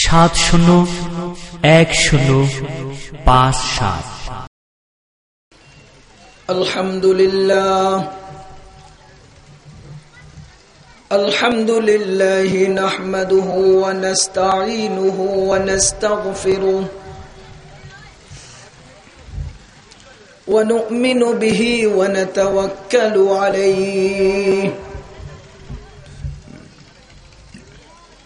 সাত শূন্য এক শূন্য পাঁচ সাত الحمد لله الحمد لله نحمده ونستعينه ونستغفره ونؤمن به ونتوكل عليه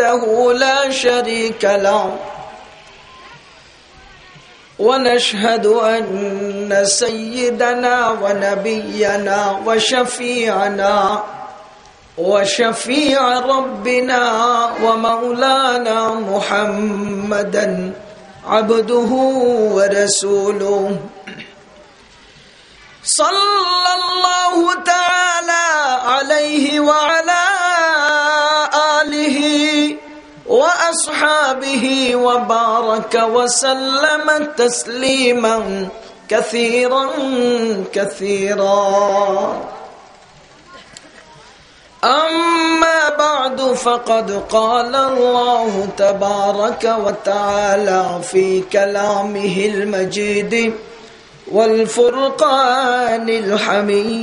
وحده لا شريك له. ونشهد أن سيدنا ونبينا وشفيعنا وشفيع ربنا ومولانا محمدا عبده ورسوله. صلى الله تعالى عليه وعلى وأصحابه وبارك وسلم تسليما كثيرا كثيرا. أما بعد فقد قال الله تبارك وتعالى في كلامه المجيد والفرقان الحميد.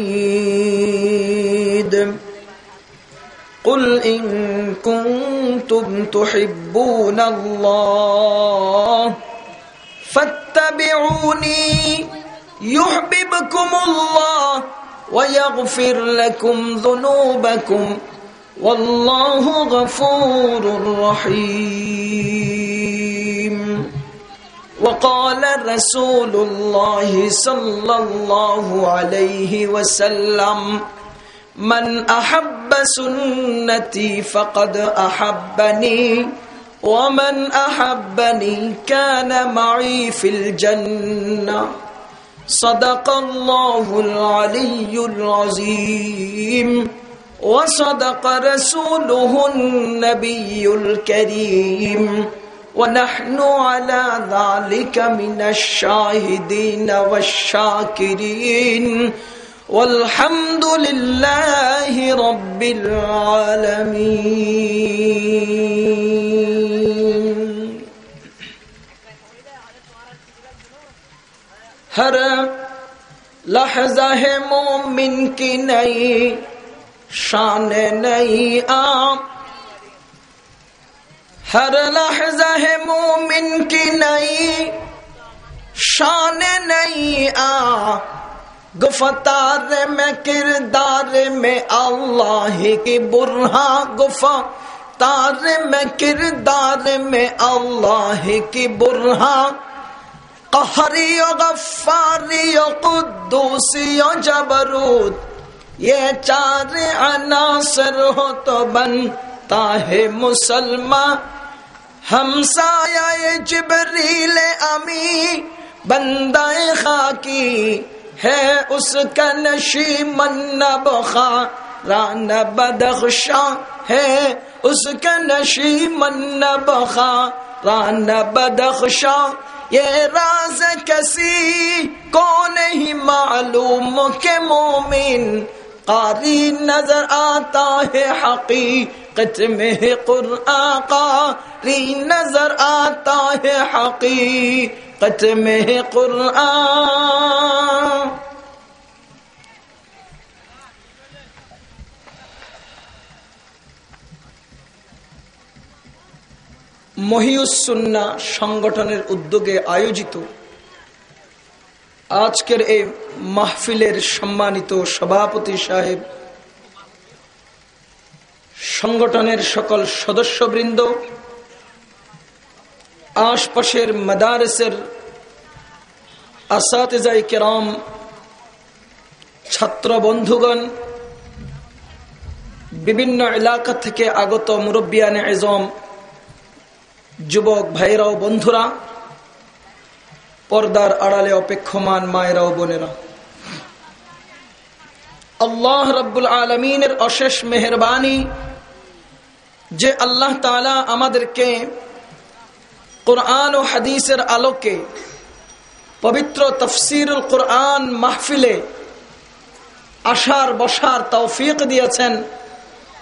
قل إن كنتم تحبون الله فاتبعوني يحببكم الله ويغفر لكم ذنوبكم والله غفور رحيم وقال رسول الله صلى الله عليه وسلم من أحب سنتي فقد أحبني ومن أحبني كان معي في الجنة. صدق الله العلي العظيم وصدق رسوله النبي الكريم. ونحن على ذلك من الشاهدين والشاكرين. والحمد لله رب العالمين हर लहजा है मोमिन की नई शान नई आम हर लहजा है मोमिन की नई शान नई आ گفتار میں کردار میں اللہ کی برہا گفا۔ تار میں کردار میں اللہ کی برہا قہری و غفاری و قدوسی و جبروت۔ یہ چار عناصر ہو تو بنتا ہے مسلمان۔ ہمسایہ جبریل امی، بندہ خاکی۔ ہے اس کا نشی من بخا ران بدخشاں ہے اس کا نشی من بخا ران بدخشاں۔ یہ راز کسی کو نہیں معلوم کہ مومن قاری نظر آتا ہے حقیق حقت میں قرآن کا ری نظر آتا ہے حقیقت میں মহিউসুন্না সংগঠনের উদ্যোগে আয়োজিত আজকের এই মাহফিলের সম্মানিত সভাপতি সাহেব সংগঠনের সকল সদস্যবৃন্দ, আশপাশের মাদারেসের আসাতেজাই কেরাম, ছাত্র বন্ধুগণ, বিভিন্ন এলাকা থেকে আগত মুরব্বিয়ানে এজম যুবক ভাইরাও বন্ধুরা, পর্দার আড়ালে অপেক্ষমান মায়েরাও বোনেরা। আল্লাহ রব্বুল আলমিনের অশেষ মেহরবানি যে আল্লাহ তালা আমাদেরকে কোরআন ও হাদিসের আলোকে পবিত্র তফসিরুল কোরআন মাহফিলে আশার বসার তৌফিক দিয়েছেন,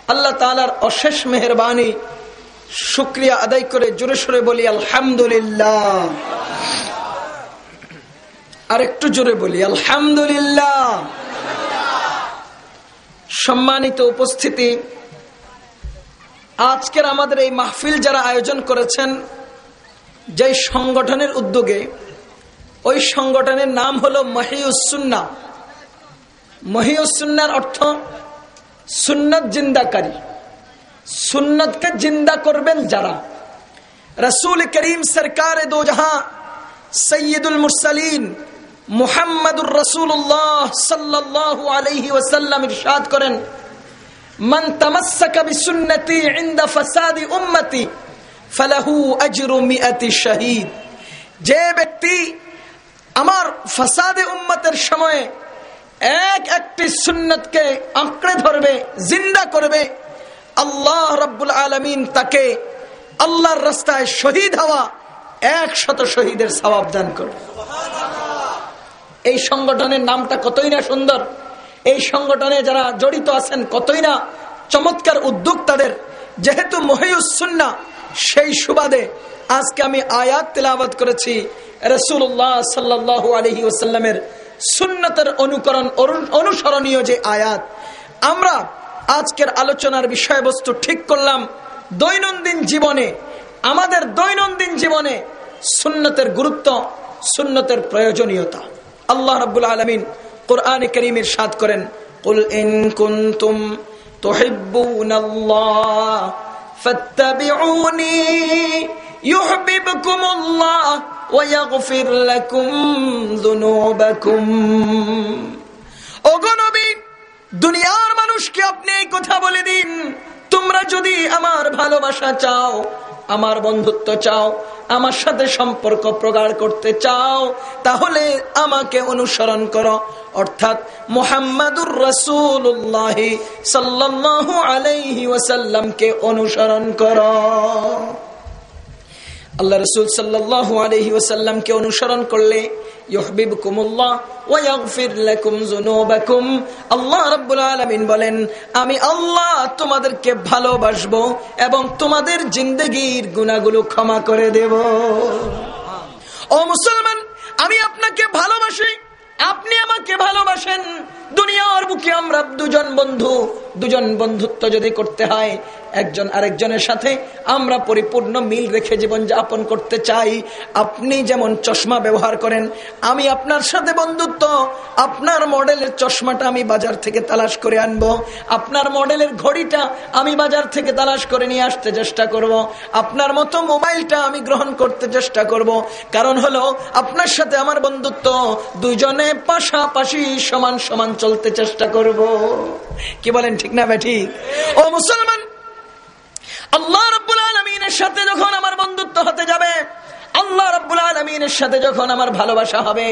আল্লাহ তালার অশেষ মেহরবানি। শুক্রিয়া আদায় করে জোরে সোরে বলি, আলহামদুলিল্লাহ। আর একটু জোরে বলি, আলহামদুলিল্লাহ। সম্মানিত উপস্থিতি আজকের আমাদের এই মাহফিল যারা আয়োজন করেছেন যে সংগঠনের উদ্যোগে, ওই সংগঠনের নাম হলো মহিউসুন্না মহিউসুন্নার অর্থ সুন্নত জিন্দাকারী। সুন্নতকে জিন্দা করবেন যারা? রসুল করিম সরকার দো জাহা সৈয়দুল মুরসালিন মুহাম্মদুর রসুল্লাহ সাল্লাহ আলহি ওসাল্লাম ইরশাদ করেন من تمسك بسنتي عند فساد امتي فله اجر 100 শহীদ যে ব্যক্তি আমার ফাসাদে উম্মতের সময়ে এক একটি সুন্নতকে আঁকড়ে ধরবে জিন্দা করবে আল্লাহ রব্বুল আলমিন তাকে আল্লাহর রাস্তায় শহীদ হওয়া একশত শহীদের সবাব দান করবে এই সংগঠনের নামটা কতই না সুন্দর এই সংগঠনে যারা জড়িত আছেন কতই না চমৎকার উদ্যোগ তাদের। যেহেতু মহিউসুন্না সেই সুবাদে আজকে আমি আয়াত তেলাবাদ করেছি রসুল্লাহ সাল্লাহ আলহি ওসাল্লামের সুন্নতের অনুকরণ অনুসরণীয় যে আয়াত। আমরা আজকের আলোচনার বিষয়বস্তু ঠিক করলাম, দৈনন্দিন জীবনে, আমাদের দৈনন্দিন জীবনে সুন্নতের গুরুত্ব, সুন্নতের প্রয়োজনীয়তা। আল্লাহ রব্বুল আলমিন কোরআন করিমের সাদ করেন قل إن كنتم تحبون الله فاتبعوني يحببكم الله ويغفر لكم ذنوبكم ওগো নবী দুনিয়ার মানুষকে আপনি এই কথা বলে দিন তোমরা যদি আমার ভালোবাসা চাও আমার বন্ধুত্ব চাও, আমার সাথে সম্পর্ক প্রগাঢ় করতে চাও, তাহলে আমাকে অনুসরণ করো। অর্থাৎ মোহাম্মদুর রসুল্লাহ সাল্লাহ আলাইহি ওয়াসাল্লামকে অনুসরণ করো। আল্লাহ রসুল সাল্লাহ আলহি ওসাল্লামকে অনুসরণ করলে আল্লাহ রাব্বুল আলামিন বলেন আমি আল্লাহ তোমাদেরকে ভালোবাসবো এবং তোমাদের জিন্দগির গুণাগুলো ক্ষমা করে দেব। ও মুসলমান আমি আপনাকে ভালোবাসি আপনি আমাকে ভালোবাসেন। দুনিয়ার বুকে আমরা দুজন বন্ধু, দুজন বন্ধুত্ব যদি করতে হয়, একজন আরেকজনের সাথে আমরা পরিপূর্ণ মিল রেখে জীবন যাপন করতে চাই আপনি যেমন চশমা ব্যবহার করেন, আমি আপনার সাথে বন্ধুত্ব, আপনার মডেলের চশমাটা আমি বাজার থেকে তালাশ করে আনব, আপনার মডেলের ঘড়িটা আমি বাজার থেকে তালাশ করে নিয়ে আসতে চেষ্টা করব। আপনার মতো মোবাইলটা আমি গ্রহণ করতে চেষ্টা করব। কারণ হলো, আপনার সাথে আমার বন্ধুত্ব দুজনে পাশাপাশি সমান সমান চলতে চেষ্টা করব। কি বলেন ঠিক না ঠিক ও মুসলমান, আল্লাহ রব্বুল আলমিনের সাথে যখন আমার বন্ধুত্ব হতে যাবে, আল্লাহ রব্বুল আলমিনের সাথে যখন আমার ভালোবাসা হবে,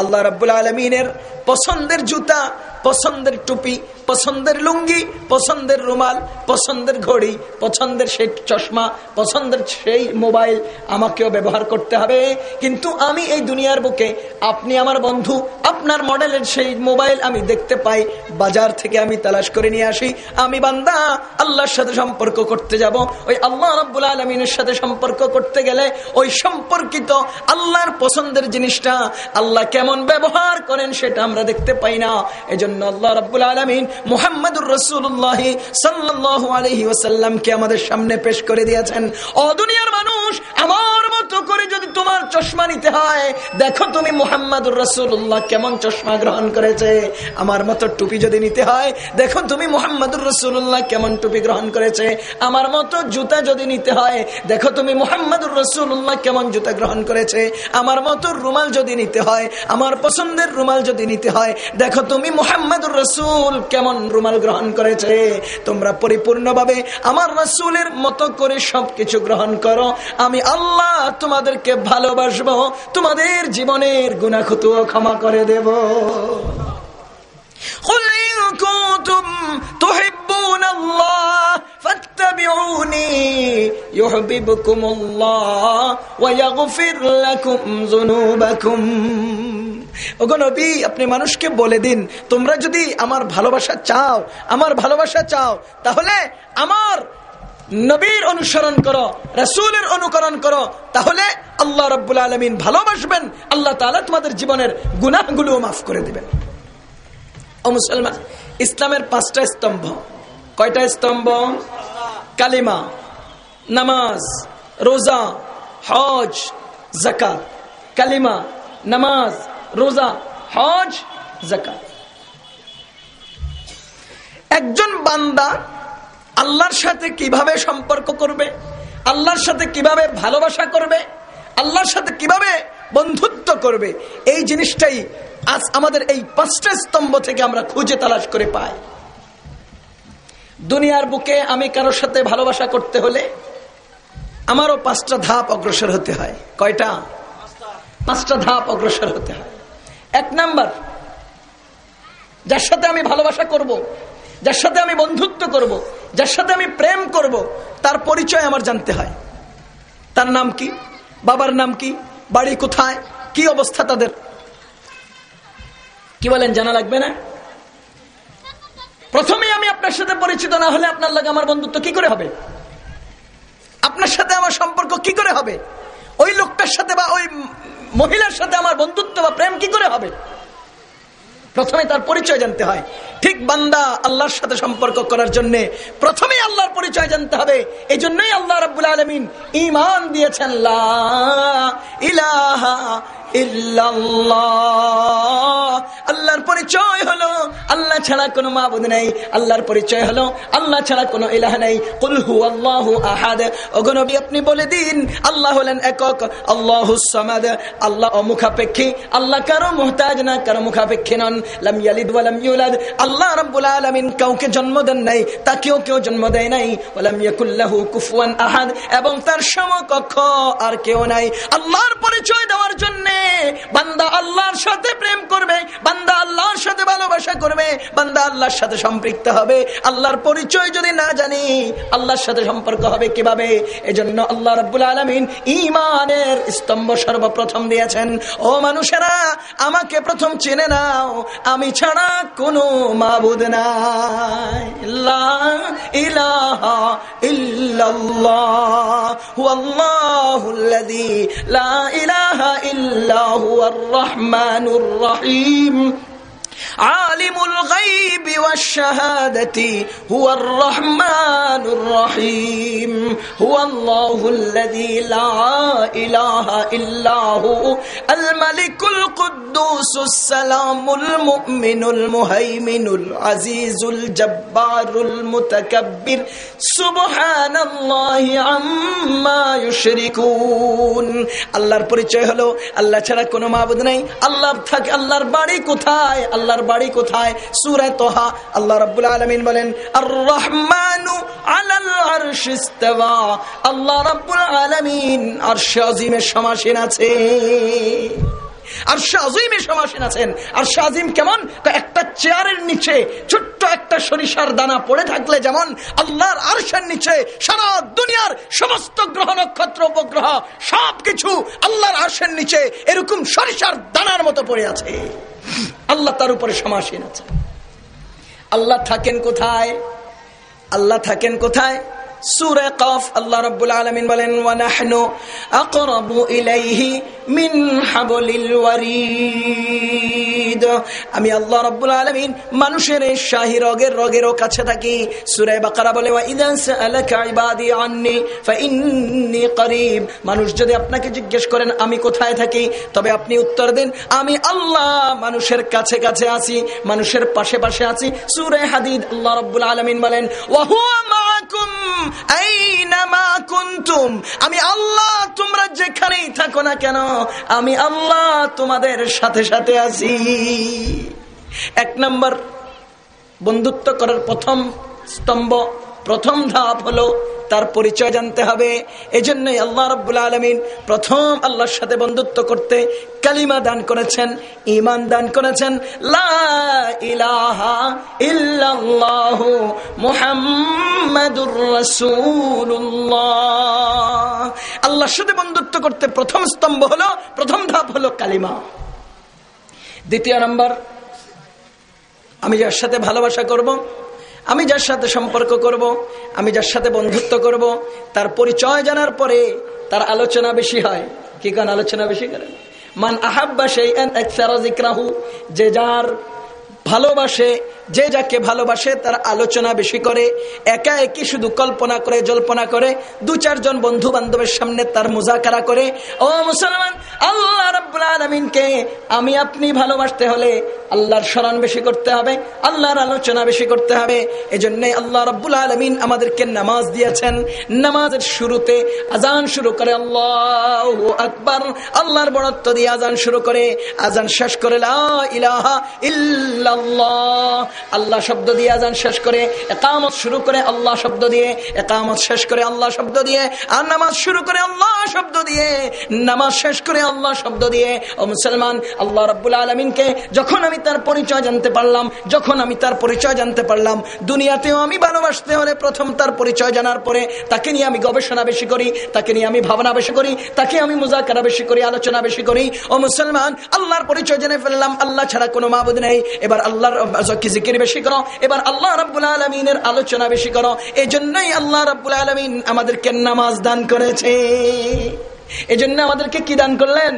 আল্লাহ রব্বুল আলমিনের পছন্দের জুতা পছন্দের টুপি, পছন্দের লুঙ্গি, পছন্দের রুমাল, পছন্দের ঘড়ি, পছন্দের সেই চশমা, পছন্দের সেই মোবাইল আমাকেও ব্যবহার করতে হবে। কিন্তু আমি এই দুনিয়ার বুকে, আপনি আমার বন্ধু, আপনার মডেলের সেই মোবাইল আমি দেখতে পাই, বাজার থেকে আমি তালাশ করে নিয়ে আসি, আমি বান্দা, আল্লাহর সাথে সম্পর্ক করতে যাব। ওই আল্লাহ রব্বুল আলমিনের সাথে সম্পর্ক করতে গেলে ওই সম্পর্কিত আল্লাহর পছন্দের জিনিসটা আল্লাহ কেমন ব্যবহার করেন সেটা আমরা দেখতে পাই না। এজন্য আল্লাহ রব্বুল আলমিন মোহাম্মদুর রসুল্লাহ সাল্লাহ আলহি ওসাল্লামকে আমাদের সামনে পেশ করে দিয়েছেন। অদুনিয়ার মানুষ, আমার মতো করে যদি তোমার চশমা নিতে হয়, দেখো তুমি মোহাম্মদুর রসুল্লাহ কেমন চশমা গ্রহণ করেছে। আমার মতো টুপি যদি নিতে হয়, দেখো তুমি মোহাম্মদুর রসুল্লাহ কেমন টুপি গ্রহণ করেছে। আমার মতো জুতা যদি নিতে হয়, দেখো তুমি মোহাম্মদুর রসুল্লাহ কেমন জুতা গ্রহণ করেছে। আমার মতো রুমাল যদি নিতে হয়, আমার পছন্দের রুমাল যদি নিতে হয়, দেখো তুমি মোহাম্মদুর রসুল কেমন রুমাল গ্রহণ করেছে? তোমরা পরিপূর্ণভাবে আমার রসুলের মতো করে সবকিছু গ্রহণ করো। আমি আল্লাহ তোমাদেরকে ভালোবাসবো, তোমাদের জীবনের গুণাখুতুও ক্ষমা করে দেব। قل إن كنتم تحبون الله فاتبعوني يحببكم الله ويغفر لكم ذنوبكم নবী আপনি মানুষকে বলে দিন তোমরা যদি আমার ভালোবাসা চাও আমার ভালোবাসা চাও তাহলে আমার নবীর অনুসরণ করো রসুলের অনুকরণ করো তাহলে আল্লাহ রব্বুল আলমিন ভালোবাসবেন আল্লাহ তালা তোমাদের জীবনের গুনাহগুলো মাফ করে দিবেন ও মুসলমান, ইসলামের পাঁচটা স্তম্ভ। কয়টা স্তম্ভ? কালিমা, নামাজ, রোজা, হজ জাকাত কালিমা, নামাজ, রোজা, হজ জাকাত একজন বান্দা আল্লাহর সাথে কীভাবে সম্পর্ক করবে? আল্লাহর সাথে কীভাবে ভালোবাসা করবে? আল্লাহর সাথে কীভাবে বন্ধুত্ব করবে? এই জিনিসটাই আজ আমাদের এই পাঁচটা স্তম্ভ থেকে আমরা খুঁজে তালাশ করে পাই দুনিয়ার বুকে আমি কারোর সাথে ভালোবাসা করতে হলে আমারও পাঁচটা ধাপ অগ্রসর হতে হয় কয়টা পাঁচটা ধাপ অগ্রসর হতে হয় এক নাম্বার, যার সাথে আমি ভালোবাসা করব। যার সাথে আমি বন্ধুত্ব করব। যার সাথে আমি প্রেম করব। তার পরিচয় আমার জানতে হয় তার নাম কি বাবার নাম কি বাড়ি কোথায় কি অবস্থা তাদের কি বলেন, জানা লাগবে না? প্রথমে আমি আপনার সাথে পরিচিত না হলে আপনার লাগে আমার বন্ধুত্ব কি করে হবে? আপনার সাথে আমার সম্পর্ক কি করে হবে? ওই লোকটার সাথে বা ওই মহিলার সাথে আমার বন্ধুত্ব বা প্রেম কি করে হবে? প্রথমে তার পরিচয় জানতে হয়। ঠিক বান্দা আল্লাহর সাথে সম্পর্ক করার জন্য প্রথমে আল্লাহর পরিচয় জানতে হবে। এই জন্যই আল্লাহ রাবুল আলমিন ইমান দিয়েছেন আল্লাহর পরিচয় হলো, আল্লাহ ছাড়া কোনো মাবুদ নেই। আল্লাহর পরিচয় হলো, আল্লাহ ছাড়া কোনো ইলাহ নেই। কুলহু আল্লাহ আহাদ। ওগনবী আপনি বলে দিন, আল্লাহ হলেন একক, আল্লাহ সামাদ। আল্লাহ অমুখাপেক্ষী, আল্লাহ কারও মোহতাজ না, কারও মুখাপেক্ষী নন। লাম ইয়ালিদ ওয়ালাম ইউলাদ। আল্লাহ রাব্বুল আলামিন কাউকে জন্ম দেন নাই, তাকেও কেউ জন্ম দেয় নাই। ওয়ালাম ইয়াকুল্লাহু কুফুয়ান আহাদ। এবং তার সমকক্ষ আর কেউ নাই। আল্লাহর পরিচয় দেওয়ার জন্য বান্দা আল্লাহর সাথে প্রেম করবে, বান্দা আল্লাহর সাথে ভালোবাসা করবে, বান্দা আল্লাহর সাথে সম্পৃক্ত হবে। আল্লাহর পরিচয় যদি না জানি, আল্লাহর সাথে সম্পর্ক হবে কীভাবে? এজন্য আল্লাহ রব্বুল আলমিন ইমানের স্তম্ভ সর্বপ্রথম দিয়েছেন। ও মানুষেরা, আমাকে প্রথম চেনে নাও, আমি ছাড়া কোনো মাবুদ নাই। ইলাহা ইল্লাল্লাহ ইল্লা الله هو الرحمن الرحيم. আলিমুল গাইবি ওয়াশ শাহাদাতি হুয়ার রহমানুর রহিম। হুয়াল্লাহুল্লাযী লা ইলাহা ইল্লা হু আল মালিকুল কুদ্দুসুস সালামুল মুমিনুল মুহাইমিনুল আজিজুল জব্বারুল মুতাকাব্বির। সুবহানাল্লাহি আম্মা ইউশরিকুন। আল্লাহর পরিচয় হলো, আল্লাহ ছাড়া কোনো মাবুদ নাই। আল্লাহ থাকে, আল্লাহর বাড়ি কোথায়? আল্লাহর বাড়ি কোথায়? সুরায় তোহা। আল্লাহ রব্বুল আলমিন বলেন আর রহমানু আলাল আরশিস্তাওয়া আল্লাহ রব্বুল আলমিন আর শাজিমের সমাসীন আছে আর সমাসীন আছেন। আর কেমন? একটা চেয়ারের নিচে ছোট্ট একটা সরিষার দানা পড়ে থাকলে যেমন আল্লাহর আরশের নিচে সারা দুনিয়ার সমস্ত গ্রহ, নক্ষত্র, উপগ্রহ সবকিছু আল্লাহর আরশের নিচে এরকম সরিষার দানার মতো পড়ে আছে। আল্লাহ তার উপরে সমাসীন আছে। আল্লাহ থাকেন কোথায়? আল্লাহ থাকেন কোথায়? সুরে কফ, আল্লাহ রব্বুল আলমিন বলেন ওয়ানাহনু আকরাবু ইলাইহি মিন হাবলিল ওয়ারিদ। আমি আল্লাহ রব্বুল আলমিন মানুষের শাহী রগের রগেরও কাছে থাকি। সুরে বাকারা বলে ইদা সাআলাকা ইবাদি আন্নি ফাইন্নী করিব। মানুষ যদি আপনাকে জিজ্ঞেস করেন, আমি কোথায় থাকি? তবে আপনি উত্তর দিন, আমি আল্লাহ মানুষের কাছে কাছে আছি, মানুষের পাশে পাশে আছি। সুরে হাদিদ, আল্লাহ রব্বুল আলমিন বলেন ওয়াহুয়া মাকুম আমি আল্লাহ তোমরা যেখানেই থাকো না কেন, আমি আল্লাহ তোমাদের সাথে সাথে আছি। এক নম্বর বন্ধুত্ব করার প্রথম স্তম্ভ প্রথম ধাপ হলো তার পরিচয় জানতে হবে। এজন্যই আল্লাহ রব্বুল আলমিন প্রথম আল্লাহর সাথে বন্ধুত্ব করতে কালিমা দান করেছেন ইমান দান করেছেন। আল্লাহর সাথে বন্ধুত্ব করতে প্রথম স্তম্ভ হলো, প্রথম ধাপ হলো কালিমা। দ্বিতীয় নম্বর, আমি যার সাথে ভালোবাসা করব আমি যার সাথে সম্পর্ক করব, আমি যার সাথে বন্ধুত্ব করব, তার পরিচয় জানার পরে তার আলোচনা বেশি হয়। কি কারণ আলোচনা বেশি করে মান আহাব্বা সেই যে যার ভালোবাসে যে যাকে ভালোবাসে তার আলোচনা বেশি করে, একা একই শুধু কল্পনা করে, জল্পনা করে, দু চারজন বন্ধু বান্ধবের সামনে তার মোজাকারা করে, ও মুসলমান, আল্লাহ রব্বুল আমি আপনি ভালোবাসতে হলে আল্লাহর স্মরণ বেশি করতে হবে, আল্লাহর আলোচনা বেশি করতে হবে। এই জন্যে আল্লাহ রব্বুল আলমিন আমাদেরকে নামাজ দিয়েছেন। নামাজের শুরুতে আজান শুরু করে, আল্লাহ আকবর। আল্লাহর বড়ত্ব দিয়ে আজান শুরু করে আজান শেষ করে ইলাহা ইল্লাল্লাহ। আল্লাহ শব্দ দিয়ে আজান শেষ করে, একামত শুরু করে আল্লাহ শব্দ দিয়ে, একামত শেষ করে আল্লাহ শব্দ দিয়ে, আর নামাজ শুরু করে আল্লাহ শব্দ দিয়ে, নামাজ শেষ করে আল্লাহ শব্দ দিয়ে। ও মুসলমান, আল্লাহ রব্বুল আলমিনকে যখন আমি তার পরিচয় জানতে পারলাম, যখন আমি তার পরিচয় জানতে পারলাম, দুনিয়াতেও আমি ভালোবাসতে হলে প্রথম তার পরিচয় জানার পরে তাকে নিয়ে আমি গবেষণা বেশি করি, তাকে নিয়ে আমি ভাবনা বেশি করি, তাকে আমি মুজাকারা বেশি করি, আলোচনা বেশি করি। ও মুসলমান, আল্লাহর পরিচয় জেনে ফেললাম, আল্লাহ ছাড়া কোনো মাবুদ নেই। এবার আল্লাহর জিকির বেশি করো? এবার আল্লাহ রাব্বুল আলমিনের আলোচনা বেশি করো। এই জন্যই আল্লাহ রাব্বুল আলমিন আমাদেরকে নামাজ দান করেছে। এই জন্য আমাদেরকে কি দান করলেন?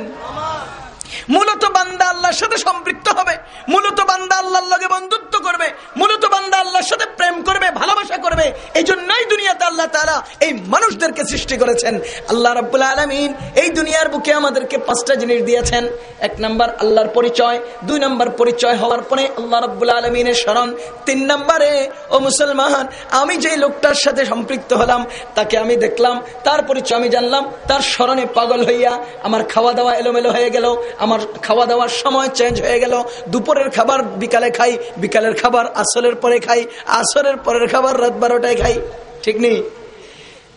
মূলত বান্দা আল্লাহর সাথে সম্পৃক্ত হবে, মূলত বান্দা আল্লাহর লগে বন্ধুত্ব করবে, মূলত বান্দা আল্লাহর সাথে প্রেম করবে, ভালোবাসা করবে এই জন্যই দুনিয়াতে আল্লাহ তারা এই মানুষদেরকে সৃষ্টি করেছেন। আল্লাহ রব্বুল আলমিন এই দুনিয়ার বুকে আমাদেরকে পাঁচটা জিনিস দিয়েছেন। এক নম্বর, আল্লাহর পরিচয়, দুই নম্বর, পরিচয় হওয়ার পরে আল্লাহ রব্বুল আলমিনের স্মরণ, তিন নম্বরে, ও মুসলমান, আমি যে লোকটার সাথে সম্পৃক্ত হলাম, তাকে আমি দেখলাম, তার পরিচয় আমি জানলাম, তার স্মরণে পাগল হইয়া আমার খাওয়া দাওয়া এলোমেলো হয়ে গেল আমার খাওয়া দাওয়ার সময় চেঞ্জ হয়ে গেল। দুপুরের খাবার বিকালে খাই বিকালের খাবার আসলের পরে খাই আসরের পরের খাবার রাত বারোটায় খাই। ঠিক নেই?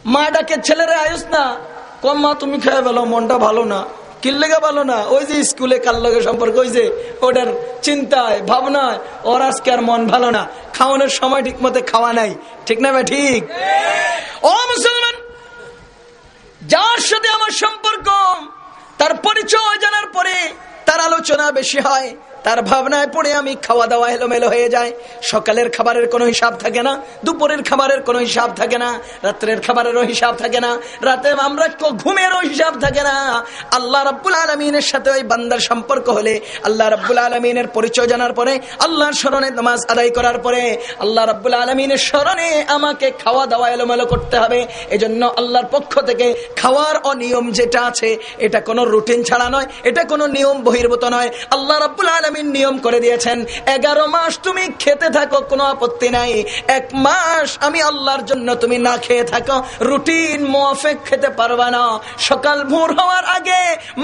মা ডাকে ছেলেরা আয়ুস না। কম মা তুমি খেয়ে বলো মনটা ভালো না। কিল্লেগা ভালো না? ওই যে স্কুলে কার লগে সম্পর্ক হয়েছে ওটার চিন্তায় ভাবনায় ওর আজকে আর মন ভালো না। খাওয়ানোর সময় ঠিক মতো খাওয়া নাই। ঠিক না ভাই ঠিক। ও মুসলমান যার সাথে আমার সম্পর্ক তার পরিচয় জানার পরে তার আলোচনা বেশি হয়। তার ভাবনায় পড়ে আমি খাওয়া দাওয়া এলোমেলো হয়ে যায় সকালের খাবারের কোনো হিসাব থাকে না, দুপুরের খাবারের কোনো হিসাব থাকে না, রাত্রের খাবারেরও হিসাব থাকে না, রাতে আমরা ঘুমেরও হিসাব থাকে না। আল্লাহ রব্বুল আলমিনের সাথে ওই বান্দার সম্পর্ক হলে, আল্লাহ রব্বুল আলমিনের পরিচয় জানার পরে, আল্লাহর স্মরণে নামাজ আদায় করার পরে, আল্লাহ রব্বুল আলমিনের স্মরণে আমাকে খাওয়া দাওয়া এলোমেলো করতে হবে। এজন্য আল্লাহর পক্ষ থেকে খাওয়ার অনিয়ম যেটা আছে, এটা কোনো রুটিন ছাড়া নয়, এটা কোনো নিয়ম বহির্ভূত নয়। আল্লাহ রব্বুল আলম আলমিন নিয়ম করে দিয়েছেন, এগারো মাস তুমি খেতে থাকো, কোনো আপত্তি নাই। এক মাস আমি আল্লাহর জন্য তুমি না খেয়ে থাকো, রুটিন মোয়াফেক খেতে পারবা না। সকাল ভোর হওয়ার আগে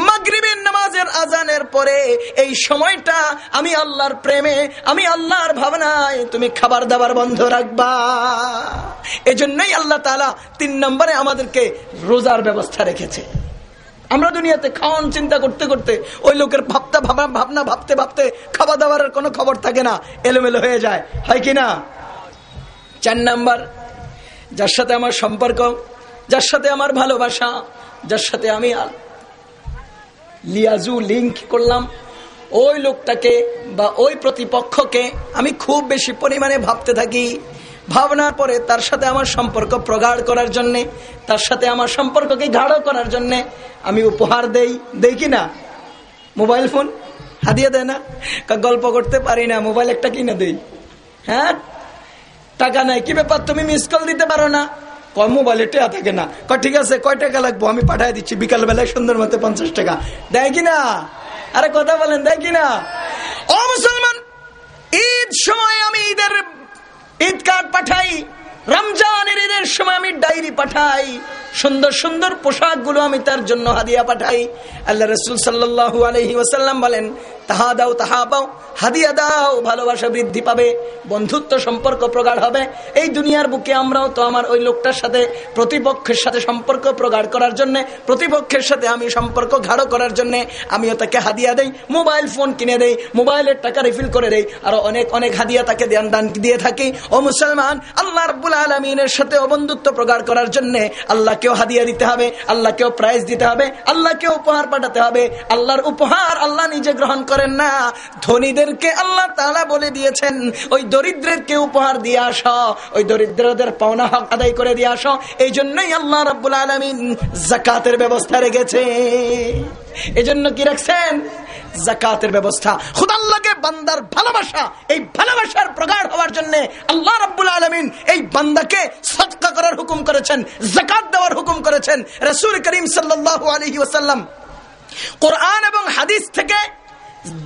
মাগরিবের নামাজের আজানের পরে এই সময়টা আমি আল্লাহর প্রেমে, আমি আল্লাহর ভাবনায় তুমি খাবার দাবার বন্ধ রাখবা। এজন্যই আল্লাহ তালা তিন নম্বরে আমাদেরকে রোজার ব্যবস্থা রেখেছে। আমরা দুনিয়াতে খাওয়ান চিন্তা করতে করতে ওই লোকের ভাবতে ভাবনা ভাবনা ভাবতে ভাবতে খাওয়া দাওয়ার কোনো খবর থাকে না, এলোমেলো হয়ে যায়। হয় কি না? চার নাম্বার, যার সাথে আমার সম্পর্ক, যার সাথে আমার ভালোবাসা, যার সাথে আমি লিয়াজু লিঙ্ক করলাম, ওই লোকটাকে বা ওই প্রতিপক্ষকে আমি খুব বেশি পরিমাণে ভাবতে থাকি। ভাবনার পরে তার সাথে আমার সম্পর্ক প্রগাঢ় করার জন্যে, তার সাথে আমার সম্পর্ককে গাঢ় করার জন্যে আমি উপহার দেই দেই কি না? Mobile phone? হাদিয়ে দেয় না? গল্প করতে পারি না, মোবাইল একটা কিনে দেই। হ্যাঁ? টাকা নাই, কি ব্যাপার? তুমি মিস কল দিতে পারো না? কয়, মোবাইলে টেয়া থাকে না। কয়, ঠিক আছে, কয় টাকা লাগবো? আমি পাঠাই দিচ্ছি বিকাল বেলায় সুন্দর মতো পঞ্চাশ টাকা। দেয় কিনা আরে কথা বলেন, দেয় কিনা ও মুসলমান, ঈদ সময় আমি ঈদের ঈদ কার্ড পাঠাই রমজানের ঈদের সময় আমি ডায়েরি পাঠাই। সুন্দর সুন্দর পোশাকগুলো আমি তার জন্য হাদিয়া পাঠাই। আল্লাহ রসুল সাল্লু আলহি ওসাল্লাম বলেন, তাহা দাও, তাহা পাও, হাদিয়া দাও, ভালোবাসা বৃদ্ধি পাবে, বন্ধুত্ব সম্পর্ক প্রগাঢ় হবে। এই দুনিয়ার বুকে আমরাও তো আমার ওই লোকটার সাথে, প্রতিপক্ষের সাথে সম্পর্ক প্রগাঢ় করার জন্য, প্রতিপক্ষের সাথে আমি সম্পর্ক গাঢ় করার জন্য আমিও তাকে হাদিয়া দেই, মোবাইল ফোন কিনে দেই, মোবাইলের টাকা রিফিল করে দেই, আরও অনেক অনেক হাদিয়া তাকে দেন দান দিয়ে থাকি। ও মুসলমান, আল্লাহ রব্বুল আলমিনের সাথে বন্ধুত্ব প্রগাঢ় করার জন্য আল্লাহকেও হাদিয়া দিতে হবে, আল্লাহকেও প্রাইজ দিতে হবে আল্লাহকে উপহার পাঠাতে হবে। আল্লাহর উপহার আল্লাহ নিজে গ্রহণ করেন না। ধনীদেরকে আল্লাহ তালা বলে দিয়েছেন, ওই দরিদ্রকে উপহার দিয়ে আস, ওই দরিদ্রদের পাওনা হক আদায় করে দিয়ে আস। এই জন্যই আল্লাহ রব্বুল আলমিন জাকাতের ব্যবস্থা রেখেছে। এজন্য কি রাখছেন? জাকাতের ব্যবস্থা। খুদাল্লাহকে বান্দার ভালোবাসা, এই ভালোবাসার প্রগাঢ় হওয়ার জন্য আল্লাহ রাব্বুল আলমিন এই বান্দাকে সৎকা করার হুকুম করেছেন জাকাত দেওয়ার হুকুম করেছেন রসুল করিম সাল্লাহ আলহি ওসাল্লাম কোরআন এবং হাদিস থেকে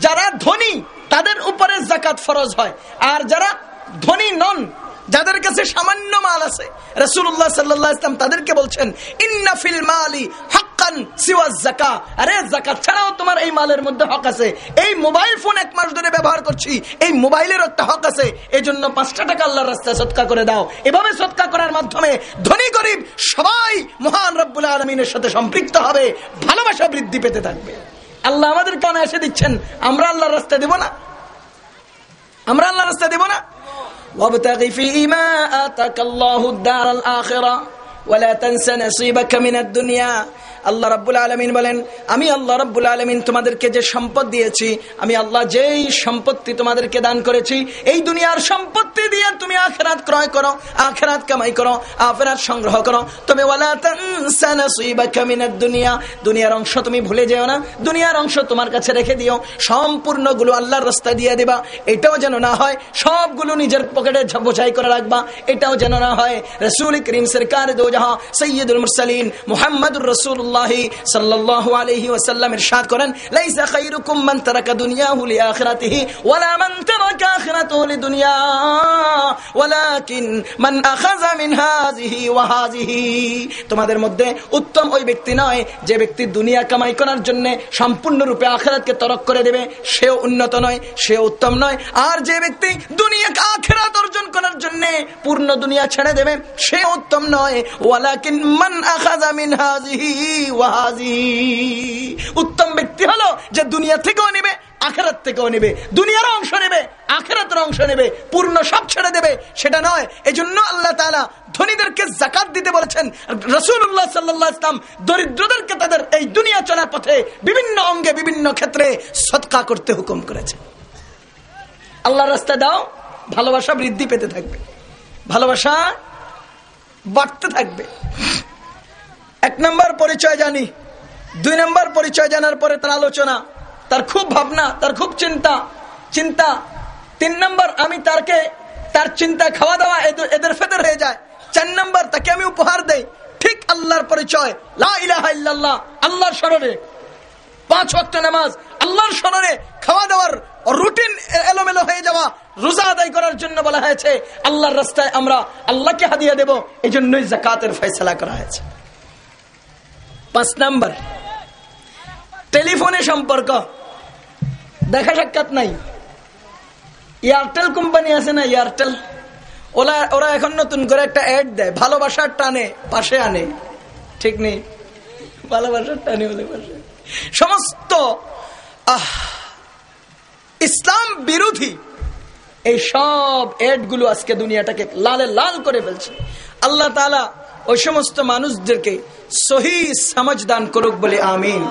যারা ধনী, তাদের উপরে জাকাত ফরজ হয়। আর যারা ধনী নন যাদের কাছে সামান্য মাল আছে রসুল্লাহ সাল্লাহ ইসলাম তাদেরকে বলছেন ইন্নাফিল মালি জাকা আরে ছাড়াও তোমার এই মালের মধ্যে হক আছে। এই মোবাইল ফোন এক মাস ধরে ব্যবহার করছি, এই মোবাইলের একটা হক আছে। এই জন্য পাঁচটা টাকা রাস্তায় করে দাও। এভাবে করার মাধ্যমে ধনী গরিব সবাই সাথে সম্পৃক্ত হবে, ভালোবাসা বৃদ্ধি পেতে থাকবে। আল্লাহ আমাদের কেন এসে দিচ্ছেন, আমরা আল্লাহর রাস্তা দেব না? আমরা আল্লাহর রাস্তা দেব না? وابتغ فيما آتاك الله الدار الآخرة. ولا تنس نصيبك من الدنيا. আল্লাহ রাব্বুল আলমিন বলেন, আমি আল্লাহ রাব্বুল আলমিন তোমাদেরকে যে সম্পদ দিয়েছি, আমি আল্লাহ যেই সম্পত্তি তোমাদেরকে দান করেছি, এই দুনিয়ার সম্পত্তি দিয়ে তুমি আখেরাত ক্রয় করো, আখেরাত কামাই করো, আখেরাত সংগ্রহ করো। তবে দুনিয়া, দুনিয়ার অংশ তুমি ভুলে যেও না, দুনিয়ার অংশ তোমার কাছে রেখে দিও সম্পূর্ণগুলো আল্লাহর রাস্তা দিয়ে দিবা। এটাও যেন না হয়, সবগুলো নিজের পকেটে বোঝাই করে রাখবা। এটাও যেন না হয়, রসুল করিম সরকার দো জাহা সৈয়দুল মুরসালিন মুহাম্মদুর রসুল ইরশাদ করেন, লাইসা মান তারাকা দুনিয়াহু লিআখিরাতিহি, ওয়ালা মান তারাকা আখিরাতাহু লিদুনিয়া, ওয়ালাকিন মান আখাযা মিন হাযিহি ওয়া হাযিহি। তোমাদের মধ্যে উত্তম ওই ব্যক্তি নয় যে ব্যক্তি দুনিয়া কামাই করার জন্য সম্পূর্ণরূপে আখেরাতকে তরক করে দেবে। সেও উন্নত নয়, সেও উত্তম নয়। আর যে ব্যক্তি দুনিয়া আখেরাত অর্জন করার জন্য পূর্ণ দুনিয়া ছেড়ে দেবে সে উত্তম নয়। ওয়ালাকিন মান আখাযা মিন হাযিহি। উত্তম ব্যক্তি হলো যে দুনিয়া থেকেও নেবে, আখেরাত থেকেও নেবে, দুনিয়ার অংশ নেবে, আখেরাতের অংশ নেবে, পূর্ণ সব ছেড়ে দেবে। সেটা নয় এই জন্য আল্লাহ তালা ধনীদেরকে জাকাত দিতে বলেছেন। রসুল্লাহ সাল্লাহ ইসলাম দরিদ্রদেরকে তাদের এই দুনিয়া চলার পথে বিভিন্ন অঙ্গে, বিভিন্ন ক্ষেত্রে সৎকা করতে হুকুম করেছে। আল্লাহ রাস্তা দাও, ভালোবাসা বৃদ্ধি পেতে থাকবে। ভালোবাসা বাড়তে থাকবে। এক নম্বর পরিচয় জানি। দুই নম্বর পরিচয় জানার পরে তার আলোচনা, তার খুব ভাবনা, তার খুব চিন্তা চিন্তা। তিন নম্বর আমি তারকে, তার চিন্তা খাওয়া দাওয়া এদের ফেদের হয়ে যায়। চার নম্বর তাকে আমি উপহার দেই। ঠিক আল্লাহর পরিচয়। লাহ আল্লাহর স্মরণে। পাঁচ ওয়াক্ত নামাজ, আল্লাহর স্মরণে খাওয়া দাওয়ার রুটিন এলোমেলো হয়ে যাওয়া, রোজা আদায় করার জন্য বলা হয়েছে, আল্লাহর রাস্তায় আমরা আল্লাহকে হাদিয়া দেব। এই জন্যই জাকাতের ফয়সলা করা হয়েছে। পাঁচ নাম্বার। টেলিফোনে সম্পর্ক। দেখা সাক্ষাৎ নাই। এয়ারটেল কোম্পানি আছে না এয়ারটেল? ওরা ওরা এখন নতুন করে একটা অ্যাড দেয়। ভালোবাসার টানে, পাশে আনে। ঠিক নেই? ভালোবাসার টানে ওদের পাশে। সমস্ত, আহ, ইসলাম বিরোধী এই সব এডগুলো আজকে দুনিয়াটাকে লালে লাল করে ফেলছে। আল্লাহ তালা ওই সমস্ত মানুষদেরকে সহি সমাজদান করুক বলে আমিন।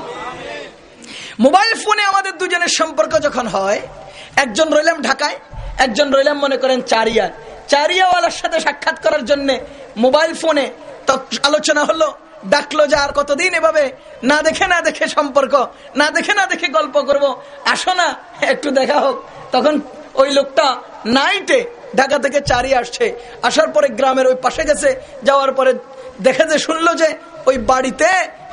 মোবাইল ফোনে আমাদের দুজনের সম্পর্ক যখন হয়, একজন রইলাম ঢাকায়, একজন রইলাম মনে করেন চারিয়ার। চারিয়াওয়ালার সাথে সাক্ষাৎ করার জন্য মোবাইল ফোনে আলোচনা হলো, ডাকলো যে আর কতদিন এভাবে না দেখে না দেখে সম্পর্ক, না দেখে না দেখে গল্প করব, আসো না, একটু দেখা হোক। তখন ওই লোকটা নাইটে ঢাকা থেকে চারি আসছে। আসার পরে গ্রামের ওই পাশে গেছে, যাওয়ার পরে দেখে যে শুনলো যে ওই বাড়িতে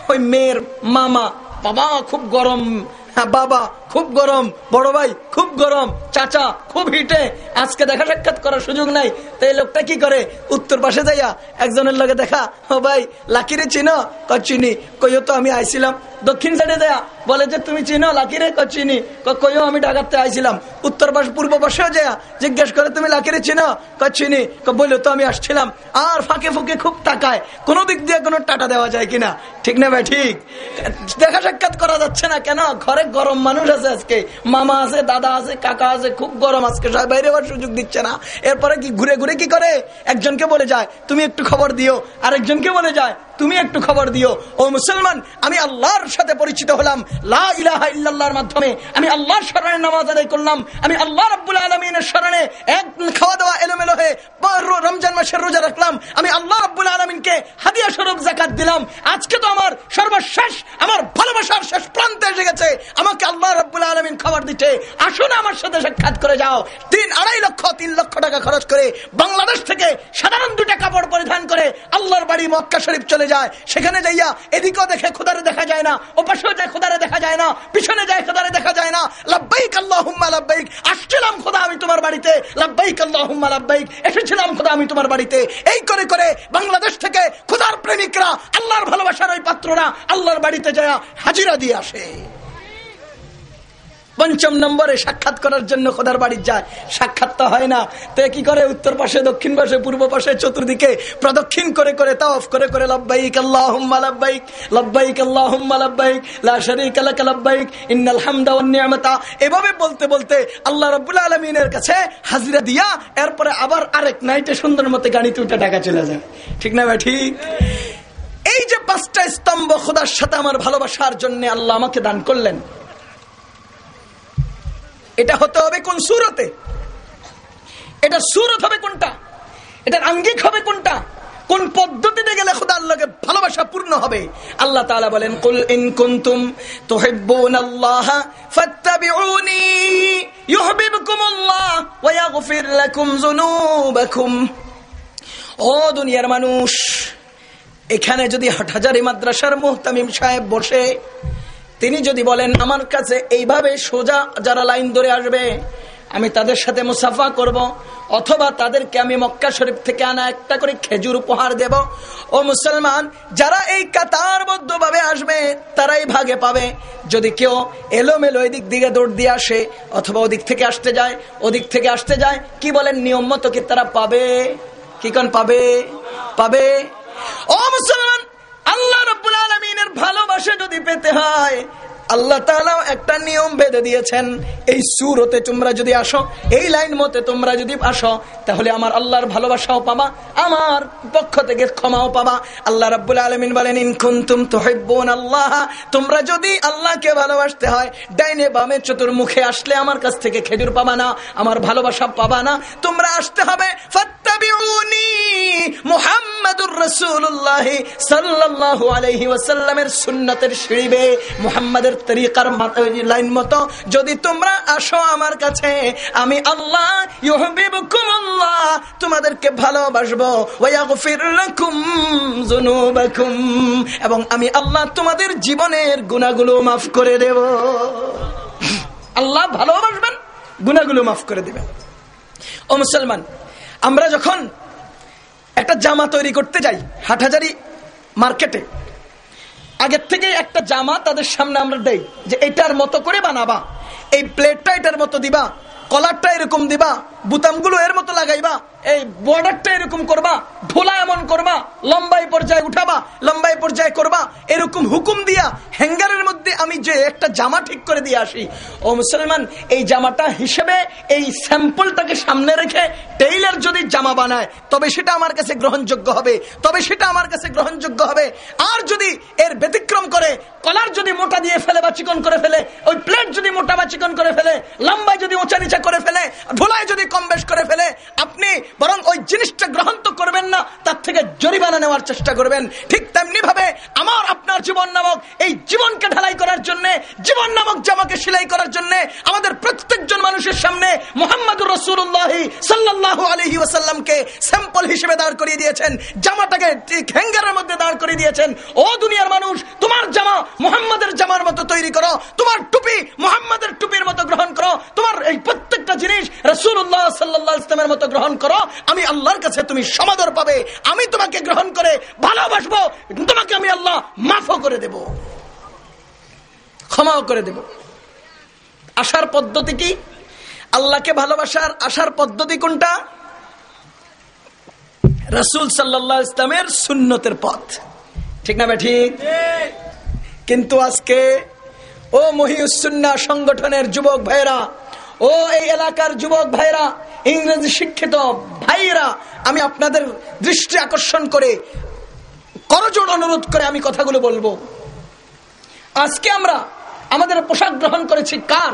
ওই মেয়ের মামা। বাবা, খুব গরম। বাবা, খুব গরম। বড় ভাই, খুব গরম। চাচা, খুব হিটে। আজকে দেখা সাক্ষাৎ করার সুযোগ নাই। তো এই লোকটা কি করে? উত্তর পাশে যাইয়া একজনের লগে দেখা। ও ভাই, লাকিরে চিনো? চিনি। কইও তো আমি আইছিলাম। দক্ষিণ সাইডে দেয়া বলে যে, তুমি চিনো লাকিরে? চিনি। কইও, আমি ঢাকাতে আইছিলাম। উত্তর পাশ পূর্ব পাশেও যায় জিজ্ঞেস করে, তুমি লাকিরে চিনো? চিনি। বলল তো আমি আসছিলাম। আর ফাঁকে ফুঁকে খুব টাকায় কোনো দিক দিয়ে কোনো টাটা দেওয়া যায় কিনা? ঠিক না ভাই, ঠিক? দেখা সাক্ষাৎ করা যাচ্ছে না কেন? ঘরে গরম মানুষ আছে আজকে। মামা আছে, দাদা আছে, কাকা আছে, খুব গরম আজকে। সবাই বাইরে হওয়ার সুযোগ দিচ্ছে না। এরপরে কি, ঘুরে ঘুরে কি করে? একজনকে বলে যায়, তুমি একটু খবর দিও। আরেকজনকে বলে যায় তুমি একটু খবর দিও। ও মুসলমান, আমি আল্লাহর সাথে পরিচিত হলাম। লাহার মাধ্যমে। আমি আল্লাহর স্মরণে নামাজ আদায় করলাম। আমি আল্লাহ রব্বুল আলমিনের স্মরণে এক খাওয়া দাওয়া এলোমেলো হয়ে রমজান মাসের রোজা রাখলাম। আমি আল্লাহ রব্বুল আলমিনকে হাদিয়া স্বরূপ জাকাত দিলাম। আজকে তো আমার সর্বশেষ, আমার ভালোবাসার শেষ প্রান্তে এসে গেছে। আমাকে আল্লাহ রব্বুল আলমিন খবর দিচ্ছে আসুন আমার সাথে সাক্ষাৎ করে যাও। তিন আড়াই লক্ষ, তিন লক্ষ টাকা খরচ করে বাংলাদেশ থেকে সাধারণ দুটা কাপড় পরিধান করে আল্লাহর বাড়ি মক্কা শরীফ চলে যায়, সেখানে যাইয়া এদিকেও দেখে খোদারে দেখা যায় না ও পাশেও যায় খোদারে দেখা যায় না, পিছনে যায় খোদারে দেখা যায় না। লাব্বাইক আল্লাহ হুম্মা লাব্বাইক, আসছিলাম খোদা আমি তোমার বাড়িতে। লাব্বাইক আল্লাহ হুম্মা লাব্বাইক, এসেছিলাম খোদা আমি তোমার বাড়িতে। এই করে করে বাংলাদেশ থেকে খোদার প্রেমিকরা আল্লাহর ভালোবাসার ওই পাত্ররা আল্লাহর বাড়িতে যায় হাজিরা দিয়ে আসে। পঞ্চম নম্বরে সাক্ষাৎ করার জন্য খোদার বাড়ির যায়। সাক্ষাৎ তো হয় না। তো কি করে? উত্তর পাশে, দক্ষিণ পাশে, পূর্ব পাশে, চতুর্দিকে প্রদক্ষিণ করে করে তাওফ করে করে, লব্বাইক আল্লাহ লব্বাইক লব্বাইক আল্লাহ লব্বাইক লাশারিক লাক লব্বাইক, ইন্নাল হামদা ওয়ান নিয়ামাতা। এভাবে বলতে বলতে আল্লাহ রাব্বুল আলামিনের কাছে হাজিরা দিয়া এরপরে আবার আরেক নাইটে সুন্দর মতে গাড়িতে উঠে টাকা চলে যায়। ঠিক না ভাই? ঠিক? এই যে পাঁচটা স্তম্ভ খোদার সাথে আমার ভালোবাসার জন্য আল্লাহ আমাকে দান করলেন। এটা হতে হবে কোন সুরতে? এটা সুরত হবে কোনটা? এটার আঙ্গিক হবে কোনটা? কোন পদ্ধতিতে গেলে খোদা আল্লাহকে ভালোবাসা পূর্ণ হবে? আল্লাহ তাআলা বলেন, কুল ইন কুনতুম তুহিব্বুনাল্লাহ ফাত্তাবিউনি ইউহিব্বুকুমুল্লাহ ওয়া ইয়াগফির লাকুম যুনুবাকুম। ও দুনিয়ার মানুষ, এখানে যদি হাট হাটহাজারি মাদ্রাসার মুহতামিম সাহেব বসে তিনি যদি বলেন, আমার কাছে এইভাবে সোজা যারা লাইন ধরে আসবে, আমি তাদের সাথে মুসাফা করব, অথবা তাদেরকে আমি মক্কা শরীফ থেকে আনা একটা করে খেজুর উপহার দেব। ও মুসলমান, যারা এই কাতারবদ্ধ ভাবে আসবে, তারাই ভাগে পাবে। যদি কেউ এলোমেলো এদিক দিকে দৌড় দিয়ে আসে, অথবা ওদিক থেকে আসতে যায়, ওদিক থেকে আসতে যায়, কি বলেন, নিয়ম মতো কি তারা পাবে? কি কন পাবে? পাবে? ও মুসলমান আল্লাহ রব্বুল আলমিনের ভালোবাসা যদি পেতে হয় আল্লাহ তালাও একটা নিয়ম বেঁধে দিয়েছেন। এই সুরতে তোমরা যদি আসো, এই লাইন মতে তোমরা যদি আসো, তাহলে আমার আল্লাহর ভালোবাসাও পাবা, আমার পক্ষ থেকে ক্ষমাও পাবা। আল্লাহ রাব্বুল আলমিন বলেন ইনখুন্তুম তোহেব্বন আল্লাহ তোমরা যদি আল্লাহকে ভালোবাসতে হয়, ডাইনে বামে চতুর্মুখে আসলে আমার কাছ থেকে খেজুর পাবা না, আমার ভালোবাসা পাবা না। তোমরা আসতে হবে সুন্নতের সিঁড়িবে মুহাম্মাদের তরিকার লাইন মতো, যদি তোমরা আসো আমার কাছে, আমি আল্লাহ তোমাদেরকে ভালোবাসবো এবং আমি আল্লাহ তোমাদের জীবনের গুণাগুলো মাফ করে দেব। আল্লাহ ভালোবাসবেন, গুণাগুলো মাফ করে দেবেন। ও মুসলমান, আমরা যখন একটা জামা তৈরি করতে যাই হাটহাজারি মার্কেটে আগের থেকে একটা জামা তাদের সামনে আমরা দেই যে এটার মতো করে বানাবা। এই প্লেটটা এটার মতো দিবা, কলারটা এরকম দিবা, বুতামগুলো এর মতো লাগাইবা, এই বর্ডারটা এরকম করবা ঢোলা এমন করবা, লম্বাই পর্যায়ে উঠাবা, লম্বাই পর্যায়ে করবা, এরকম হুকুম দিয়া হ্যাঙ্গারের মধ্যে আমি যে একটা জামা ঠিক করে দিয়ে আসি। ও মুসলমান, এই জামাটা হিসেবে এই স্যাম্পলটাকে সামনে রেখে টেইলার যদি জামা বানায়, তবে সেটা আমার কাছে গ্রহণযোগ্য হবে, তবে সেটা আমার কাছে গ্রহণযোগ্য হবে। আর যদি এর ব্যতিক্রম করে, কলার যদি মোটা দিয়ে ফেলে বা চিকন করে ফেলে, ওই প্লেট যদি মোটা মোটা বা চিকন করে ফেলে, লম্বায় যদি উঁচা নিচা করে ফেলে, ধুলায় যদি কম করে ফেলে, আপনি বরং ওই জিনিসটা গ্রহণ তো করবেন না, তার থেকে জরিমানা নেওয়ার চেষ্টা করবেন। ঠিক তেমনি ভাবে আমার আপনার জীবন নামক এই জীবনকে ঢালাই করার জন্য, জীবন নামক জামাকে সেলাই করার জন্য আমাদের প্রত্যেকজন মানুষের সামনে মোহাম্মদুর রসুল্লাহ সাল্লাহ আলহি ওসাল্লামকে স্যাম্পল হিসেবে দাঁড় করিয়ে দিয়েছেন, জামাটাকে ঠিক হ্যাঙ্গারের মধ্যে দাঁড় করিয়ে দিয়েছেন। ও দুনিয়ার মানুষ, তোমার জামা মোহাম্মদের জামার মতো তৈরি করো, তোমার টুপি মোহাম্মদের টুপির মতো গ্রহণ করো তোমার এই প্রত্যেকটা জিনিস রসুল্লাহ সাল্লাহ ইসলামের মতো গ্রহণ করো আমি আল্লাহর কাছে তুমি সমাদর পাবে আমি তোমাকে গ্রহণ করে ভালোবাসবো তোমাকে আমি আল্লাহ মাফও করে দেব ক্ষমাও করে দেব। আসার পদ্ধতি কি? আল্লাহকে ভালোবাসার আসার পদ্ধতি কোনটা? রসুল সাল্লাহ ইসলামের সুন্নতের পথ। ঠিক না ঠিক। কিন্তু আজকে ও মহিউসুন্না সংগঠনের যুবক ভাইরা ও এই এলাকার যুবক ভাইরা ইংরেজি শিক্ষিত ভাইরা আমি আপনাদের দৃষ্টি আকর্ষণ করে করজোড় অনুরোধ করে আমি কথাগুলো বলব। আজকে আমরা আমাদের পোশাক গ্রহণ করেছি কার?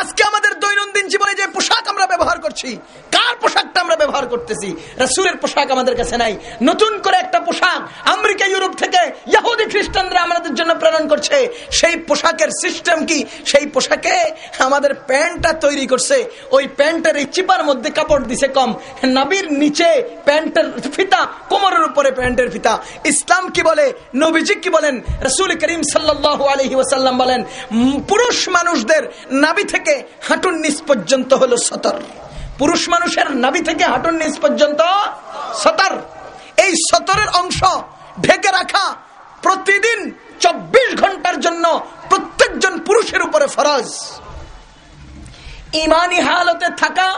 আজকে আমাদের দৈনন্দিন জীবনে যে পোশাক আমরা ব্যবহার করছি, কার পোশাকটা আমরা ব্যবহার করতেছি, রাসুলের পোশাক আমাদের কাছে নাই। নতুন করে একটা পোশাক আমেরিকা, ইউরোপ থেকে ইয়াহুদি খ্রিস্টানরা আমাদের জন্য প্রেরণ করছে। সেই পোশাকের সিস্টেম কি? সেই পোশাকে আমাদের প্যান্টটা তৈরি করছে। ওই প্যান্টের এই চিপার মধ্যে কাপড় দিছে কম। নাবির নিচে প্যান্টের ফিতা, কোমরের উপরে প্যান্টের ফিতা। ইসলাম কি বলে? নবীজি কি বলেন? রসুল করিম সাল্লাহ আলহি ওয়াসাল্লাম বলেন পুরুষ মানুষদের নাবি থেকে থেকে হাঁটুর নিচ পর্যন্ত হলো সতর। পুরুষ মানুষের নাবি থেকে হাঁটুর নিচ পর্যন্ত সতর। এই সতরের অংশ ঢেকে রাখা প্রতিদিন চব্বিশ ঘণ্টার জন্য প্রত্যেকজন পুরুষের উপরে ফরজ। ইমানি হালতে থাকা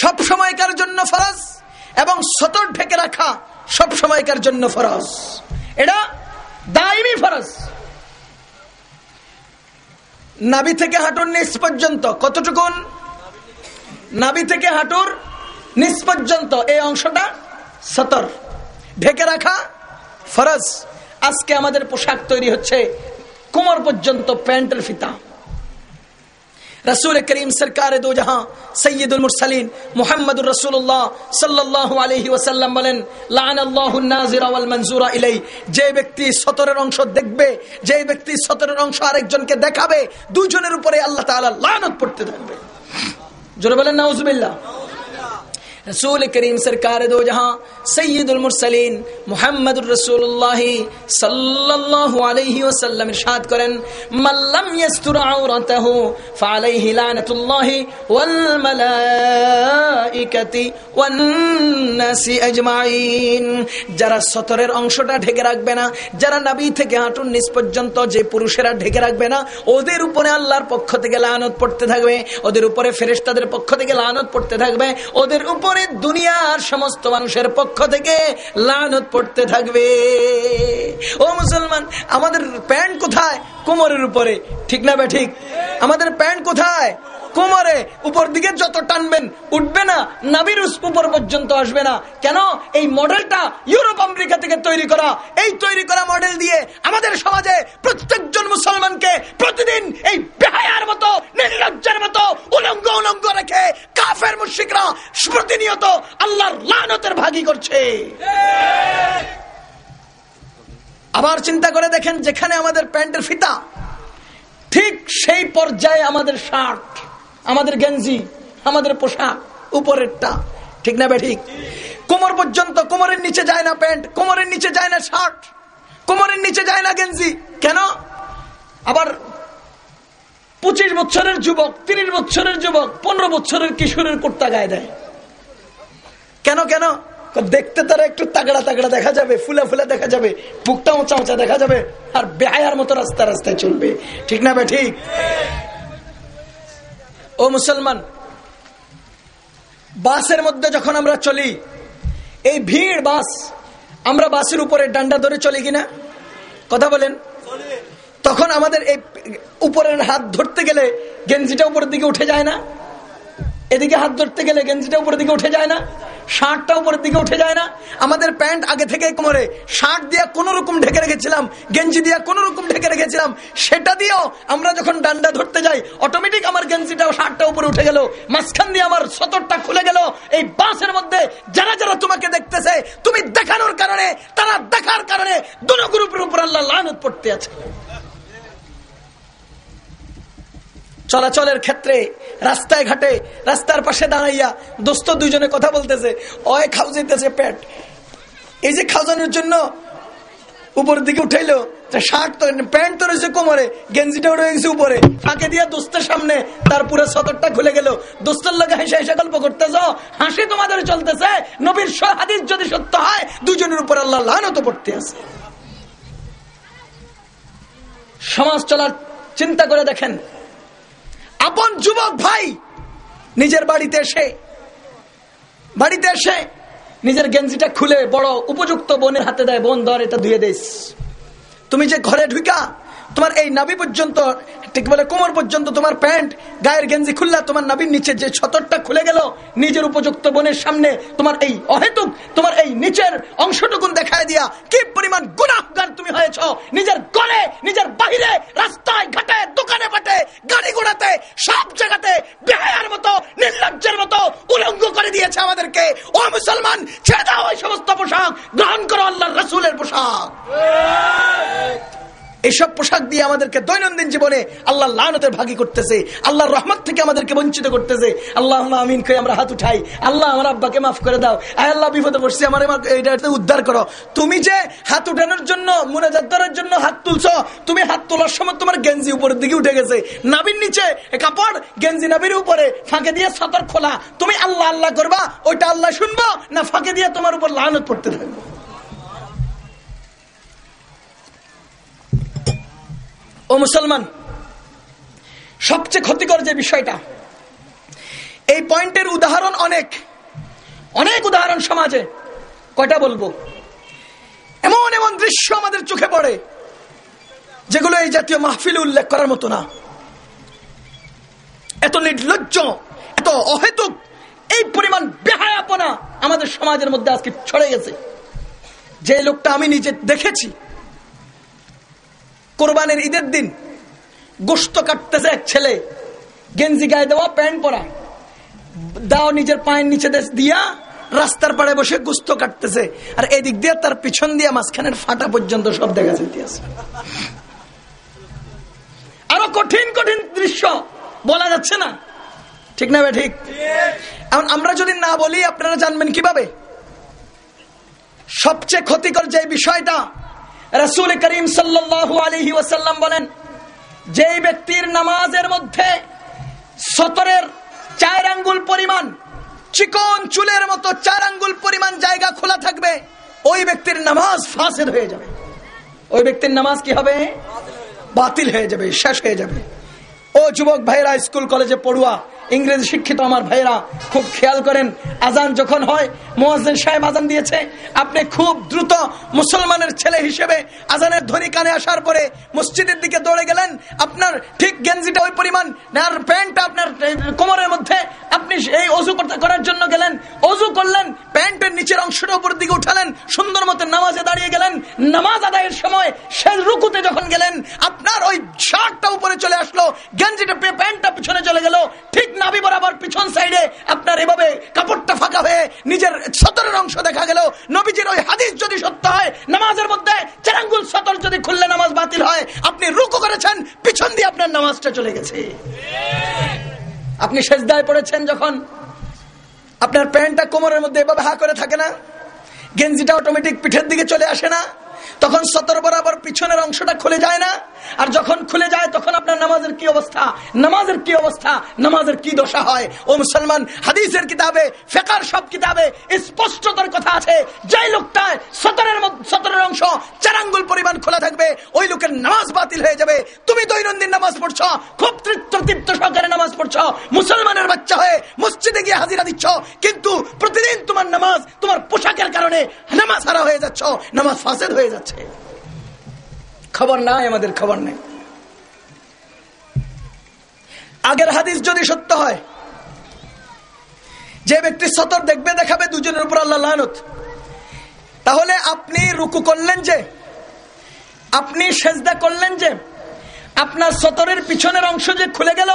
সব সময়কার জন্য ফরজ এবং সতর ঢেকে রাখা সব সময়কার জন্য ফরজ। এটা দায়মি ফরজ। নাবি থেকে হাঁটুর নিচ পর্যন্ত, কতটুকুন? নাবি থেকে হাঁটুর নিচ পর্যন্ত, এই অংশটা সতর। ঢেকে রাখা ফরজ। আজকে আমাদের পোশাক তৈরি হচ্ছে কোমর পর্যন্ত প্যান্টের ফিতা। रसूल करीम सरकार दो जहां सैयदुल मुरसलीन मोहम्मद रसूलुल्लाह সাল্লাল্লাহু আলাইহি ওয়াসাল্লাম বলেন লান আল্লাহু নাজিরা ওয়াল মানজুরা ইলাই যে ব্যক্তি সতরের অংশ দেখবে যে ব্যক্তি সতরের অংশ আরেকজনকে দেখাবে দুজনের উপরে আল্লাহ তাআলা লানত পড়তে থাকবে জোরে বলেন নাউজুবিল্লাহ रसूल करीम सरकार दो जहां सैयदुल मुरसलीन मुहम्मद रसूलुल्लाह सल्लल्लाहु अलैहि वसल्लम इरशाद करें मल्लम यस्तुर औरतहु फालैहि लानतुल्लाहि वल মালাইকাতি ওয়ান নাসি আজমাইন যারা সতরের অংশটা ঢেকে রাখবে না যারা নাবি থেকে হাঁটুর নিচ পর্যন্ত যে পুরুষেরা ঢেকে রাখবে না ওদের উপরে আল্লাহর পক্ষ থেকে লানত পড়তে থাকবে ওদের উপরে ফেরেশতাদের পক্ষ থেকে লানত পড়তে থাকবে ওদের উপরে পরে দুনিয়ার সমস্ত মানুষের পক্ষ থেকে লানত পড়তে থাকবে। ও মুসলমান আমাদের প্যান্ট কোথায়? কোমরের উপরে, ঠিক না বে ঠিক? আমাদের প্যান্ট কোথায়? কোমরে, উপর দিকে যত টানবেন, উঠবে না নাবির উপর পর্যন্ত আসবে না। কেন? এই মডেলটা ইউরোপ, আমেরিকা থেকে তৈরি করা। এই তৈরি করা মডেল দিয়ে আমাদের সমাজে প্রত্যেকজন মুসলমানকে প্রতিদিন এই বেহায়ার মতো, নির্লজ্জের মতো, উলঙ্গ উলঙ্গ রেখে কাফের মুশিকরা প্রতিনিয়ত আল্লাহর লানতের ভাগি করছে। আবার চিন্তা করে দেখেন যেখানে আমাদের প্যান্টের ফিতা, ঠিক সেই পর্যায়ে আমাদের শার্ট, আমাদের গেঞ্জি, আমাদের পোশাক, উপরেরটা, ঠিক না ঠিক? কোমর পর্যন্ত কোমরের নিচে যায় না প্যান্ট, কোমরের নিচে যায় না শার্ট, কোমরের নিচে যায় না গেঞ্জি। কেন? আবার পঁচিশ বছরের যুবক, তিরিশ বছরের যুবক, পনেরো বছরের কিশোরের কুর্তা গায়ে দেয়। কেন কেন? দেখতে তারা একটু তাগড়া তাগড়া দেখা যাবে, ফুলে ফুলে দেখা যাবে, বুকটা উঁচা উঁচা দেখা যাবে, আর বেহায়ার মতো রাস্তা রাস্তায় চলবে। ঠিক না বে, ঠিক? ও মুসলমান, বাসের মধ্যে যখন আমরা চলি, এই ভিড় বাস, আমরা বাসের উপরে ডান্ডা ধরে চলি কিনা? কথা বলেন। তখন আমাদের এই উপরের হাত ধরতে গেলে গেঞ্জিটা উপরের দিকে উঠে যায় না? এদিকে হাত ধরতে গেলে গেঞ্জিটা উপরের দিকে উঠে যায় না? শার্টটা উপরের দিকে উঠে যায় না। আমাদের প্যান্ট আগে থেকে কোমরে। শার্ট দিয়া কোন রকম ঢেকে রেখেছিলাম, গেঞ্জি দিয়া কোন রকম ঢেকে রেখেছিলাম, সেটা দিয়েও আমরা যখন ডান্ডা ধরতে যাই অটোমেটিক আমার গেঞ্জিটা শার্টটা উপরে উঠে গেল। মাঝখান দিয়ে আমার সতরটা খুলে গেল। এই বাসের মধ্যে যারা যারা তোমাকে দেখতেছে, তুমি দেখানোর কারণে, তারা দেখার কারণে দুটো গ্রুপের উপর আল্লাহ লানত পড়তে আছে। চলাচলের ক্ষেত্রে, রাস্তায় ঘাটে, রাস্তার পাশে দাঁড়াইয়া দোস্ত দুইজনে কথা বলতেছে, অয় খাও যেতেছে পেট। এই যে খাওয়ানোর জন্য উপরের দিকে উঠাইলো শার্ট তো প্যান্ট তো রয়েছে কোমরে, গেঞ্জিটা উঠে গেছে উপরে। ফাঁকে দিয়ে দোস্তের সামনে তার পুরো সতরটা খুলে গেল। দোস্তের লোক হেসে হেসে গল্প করতেছ? হাসি তোমাদের চলতেছে? নবীর হাদিস যদি সত্য হয় দুজনের উপর আল্লাহ লানত পড়তে আছে। সমাজ চলার চিন্তা করে দেখেন আপন যুবক ভাই নিজের বাড়িতে এসে বাড়িতে এসে নিজের গেঞ্জিটা খুলে বড় উপযুক্ত বোনের হাতে দেয়, বোন, ধর, এটা ধুয়ে দিস। তুমি যে ঘরে ঢুকা তোমার এই নাবি পর্যন্ত, ঠিক বলে কোমর পর্যন্ত তোমার প্যান্ট, গায়ের গেঞ্জি খুললা, তোমার নাবির নিচে যে ছতরটা খুলে গেল, নিজের উপযুক্ত বোনের সামনে তোমার এই অহেতুক, তোমার এই নিচের অংশটুকুন দেখায় দিয়া কি পরিমাণ গুণাগান তুমি হয়েছ। নিজের গলে, নিজের বাহিরে, রাস্তায়, ঘাটে, দোকানে পাটে গাড়ি ঘোড়াতে, সব জায়গাতে বেহায়ার মতো, নির্লজ্জের মতো উলঙ্গ করে দিয়েছে আমাদেরকে। ও মুসলমান, ছেড়ে দাও ওই সমস্ত পোশাক, গ্রহণ করো আল্লাহ রসুলের পোশাক। এসব পোশাক দিয়ে আমাদেরকে দৈনন্দিন জীবনে আল্লাহ লানতের ভাগি করতেছে, আল্লাহর রহমত থেকে আমাদেরকে বঞ্চিত করতেছে। আল্লাহ আমিন কে আমরা হাত উঠাই। আল্লাহ আমার আব্বাকে মাফ করে দাও। আয় আল্লাহ, বিপদে পড়ছি, আমার এটা উদ্ধার করো। তুমি যে হাত উঠানোর জন্য, মুনাজাদ্দারের জন্য হাত তুলছো, তুমি হাত তোলার সময় তোমার গেঞ্জি উপরের দিকে উঠে গেছে। নাবির নিচে কাপড়, গেঞ্জি নাবির উপরে, ফাঁকে দিয়ে সতর খোলা। তুমি আল্লাহ আল্লাহ করবা, ওইটা আল্লাহ শুনব, না ফাঁকে দিয়ে তোমার উপর লানত পড়তে থাকব। ও মুসলমান, সবচেয়ে ক্ষতিকর যে বিষয়টা, এই পয়েন্টের উদাহরণ অনেক অনেক উদাহরণ সমাজে, কয়টা বলব? এমন এমন দৃশ্য আমাদের চোখে পড়ে, যেগুলো এই জাতীয় মাহফিল উল্লেখ করার মতো না। এত নির্লজ্জ, এত অহেতুক, এই পরিমাণ বেহায়াপনা আমাদের সমাজের মধ্যে আজকে ছড়ে গেছে। যে লোকটা আমি নিজে দেখেছি কোরবানের ঈদের দিন গোস্ত কাটতেছে এক ছেলে, গেঞ্জি গায়ে দেওয়া, প্যান্ট পরা। দাও নিজের পায়ের নিচে দিয়া রাস্তার পাড়ে বসে গুস্ত কাটতেছে। আর এদিক দিয়ে তার পিছন দিয়ে মাঝখানের ফাটা পর্যন্ত সব দেখা যেতেছে আরও কঠিন কঠিন দৃশ্য বলা যাচ্ছে না। ঠিক না ঠিক? এখন আমরা যদি না বলি, আপনারা জানবেন কীভাবে? সবচেয়ে ক্ষতিকর যে বিষয়টা রসুল করিম সাল্লাহ আলহি ওয়াসাল্লাম বলেন, যেই ব্যক্তির নামাজের মধ্যে সতরের চার আঙ্গুল পরিমাণ, চিকন চুলের মতো চার আঙ্গুল পরিমাণ জায়গা খোলা থাকবে, ওই ব্যক্তির নামাজ ফাঁসের হয়ে যাবে। ওই ব্যক্তির নামাজ কি হবে? বাতিল হয়ে যাবে, শেষ হয়ে যাবে। ও যুবক ভাইরা, স্কুল, কলেজে পড়ুয়া ইংরেজি শিক্ষিত আমার ভাইরা খুব খেয়াল করেন, আজান যখন হয়, মোয়াজ্জেন সাহেব আজান দিয়েছে, আপনি খুব দ্রুত মুসলমানের ছেলে হিসেবে আজানের ধ্বনি কানে আসার পরে মসজিদের দিকে দৌড়ে গেলেন, আপনার ঠিক গেঞ্জিটা ওই পরিমাণ, আর প্যান্টটা আপনার কোমরের মধ্যে, আপনি এই অজু করতে, করার জন্য গেলেন, অজু করলেন, প্যান্টের নিচের অংশটা উপর দিকে উঠালেন, সুন্দর মতো নামাজে দাঁড়িয়ে গেলেন, নামাজ আদায়ের সময় শেষ রুকুতে যখন গেলেন, আপনার ওই শার্টটা উপরে চলে আসলো, গেঞ্জিটা, প্যান্টটা পিছনে চলে গেল, ঠিক নাবি বরাবর পিছন সাইডে আপনার এভাবে কাপড়টা ফাঁকা হয়ে নিজের সতরের অংশ দেখা গেল। নবীজির ওই হাদিস যদি সত্য হয়, নামাজের মধ্যে চারাঙ্গুল সতর যদি খুললে নামাজ বাতিল হয়, আপনি রুকু করেছেন, পিছন দিয়ে আপনার নামাজটা চলে গেছে। আপনি সেজদায় পড়েছেন যখন, আপনার প্যান্টটা কোমরের মধ্যে এভাবে হা করে থাকে না, গেঞ্জিটা অটোমেটিক পিঠের দিকে চলে আসে না, তখন সতর বরাবর পিছনের অংশটা খুলে যায় না আর যখন খুলে যায়, তখন আপনার নামাজের কি অবস্থা? নামাজের কি অবস্থা? নামাজের কি দশা হয়? ও মুসলমান, হাদিসের কিতাবে, ফেকার সব কিতাবে স্পষ্টতার কথা আছে। যে লোকটা সতরের সতরের অংশ চারাঙ্গুল পরিমাণ খোলা থাকবে, ওই লোকের নামাজ বাতিল হয়ে যাবে। তুমি দৈনন্দিন নামাজ পড়ছ, খুব তৃপ্ত তৃপ্ত সহকারে নামাজ পড়ছ। মুসলমানের বাচ্চা হয়ে মসজিদে গিয়ে হাজিরা দিচ্ছ, কিন্তু প্রতিদিন তোমার নামাজ, তোমার পোশাকের কারণে নামাজ হারা হয়ে যাচ্ছ, নামাজ ফাসেদ হয়ে যাচ্ছে। খবর নাই, আমাদের খবর নেই। আগের হাদিস যদি সত্য হয়, যে ব্যক্তি সতর দেখবে, দেখাবে, দুজনের উপর আল্লাহ তাহলে আপনি রুকু করলেন যে, আপনি সেজদা করলেন যে, আপনার সতরের পিছনের অংশ যে খুলে গেল,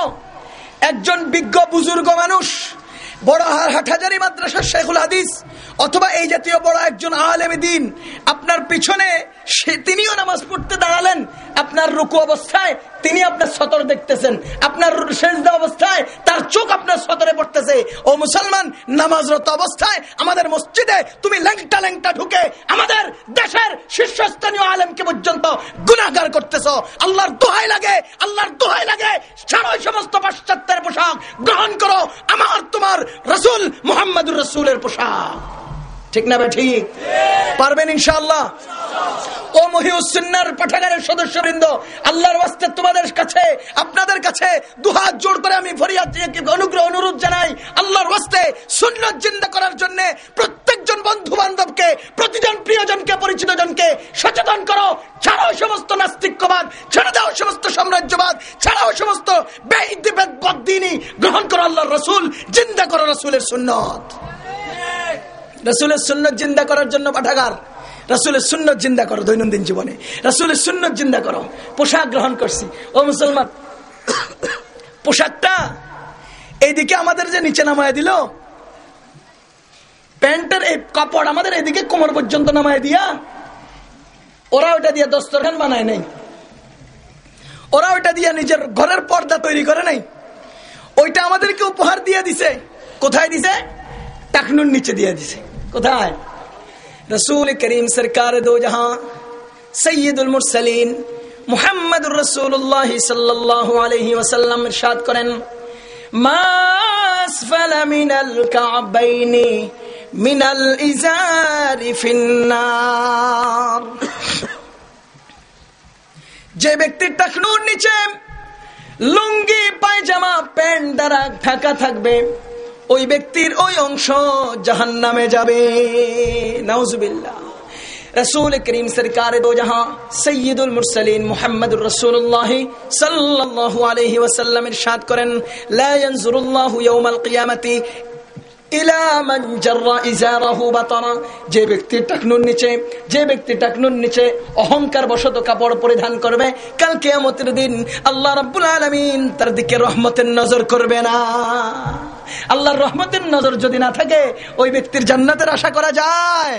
একজন বিজ্ঞ বুজুর্গ মানুষ বড় হাটহাজারি মাদ্রাসার শেখুল হাদিস, অথবা এই জাতীয় বড় একজন আলেম দিন, আপনার পিছনে সে তিনিও নামাজ পড়তে দাঁড়ালেন, আপনার রুকু অবস্থায় তিনি আপনার সতর দেখতেছেন। আপনার সেজদা অবস্থায় তার চোখ আপনার সতরে পড়তেছে। ও মুসলমান, নামাজরত অবস্থায় আমাদের মসজিদে তুমি ল্যাংটা ল্যাংটা ঢুকে আমাদের দেশের শীর্ষস্থানীয় আলেমকে পর্যন্ত গুণাগার করতেছ। আল্লাহর দোহাই লাগে, আল্লাহর দোহাই লাগে। ছাড়ো সমস্ত পাশ্চাত্যের পোশাক, গ্রহণ করো আমার তোমার রসুল মোহাম্মদুর রসুলের পোশাক। ঠিক না ভাই ঠিক? পারবেন ইনশাআল্লাহ? ও মহিউসিন্নার পাঠাগারের সদস্যবৃন্দ, আল্লাহর ওয়াস্তে তোমাদের কাছে, আপনাদের কাছে দুহাত জোর করে আমি ফরিয়াদ অনুগ্রহ, অনুরোধ জানাই, আল্লাহর ওয়াস্তে সুন্নত জিন্দা করার জন্য প্রত্যেকজন বন্ধু বান্ধবকে প্রতিজন প্রিয়জনকে, পরিচিত জনকে সচেতন করো। ছাড়াও সমস্ত নাস্তিক্যবাদ, ছেড়ে দাও সমস্ত সাম্রাজ্যবাদ, ছাড়াও সমস্ত বেদিনী গ্রহণ করো আল্লাহর রসুল, জিন্দা করো রসুলের সুন্নত। রসুলের সুন্নত জিন্দা করার জন্য পাঠাগার রসুলের সুন্নত জিন্দা করো দৈনন্দিন জীবনে। রসুলের সুন্নত জিন্দা করো। পোশাক গ্রহণ করছি। ও মুসলমান, পোশাকটা এইদিকে আমাদের যে নিচে নামায় দিল, প্যান্টের এই কাপড় আমাদের এদিকে কোমর পর্যন্ত নামায় দিয়া, ওরা ওটা দিয়ে দস্তরখান বানায় নাই। ওরা ওটা দিয়ে নিজের ঘরের পর্দা তৈরি করে নাই। ওইটা আমাদেরকে উপহার দিয়ে দিছে। কোথায় দিছে? টাকনুর নিচে দিয়ে দিছে। কোথায় রসুল করিম সরকার দো জাহাं সৈয়দুল মুরসালিন মুহাম্মদ রসুল্লাহ সাল্লাহ আলহি ওসাল্লাম ইরশাদ করেন মাসফাল মিনাল কাবাইনি মিনাল ইজারি ফিন্নার যে ব্যক্তির টাকনুর নিচে লুঙ্গি পায়জামা প্যান্ট দ্বারা ঢাকা থাকবে ওই ব্যক্তির ওই অংশ জাহান নামে যাবে। নজবিল্লা রসুল করিম সরকার দো জাহাं সৈয়দুল মুরসালিন মোহাম্মদ রসুল্লাহ সাল্লাল্লাহু আলাইহি ওয়াসাল্লাম ইরশাদ করেন যে ব্যক্তি টাকনুর নিচে, যে ব্যক্তি টাকনুর নিচে অহংকার বশত কাপড় পরিধান করবে, কাল কেয়ামতের দিন আল্লাহ রাবুল আলামিন তার দিকে রহমতের নজর করবে না। আল্লাহর রহমতের নজর যদি না থাকে, ওই ব্যক্তির জান্নাতের আশা করা যায়।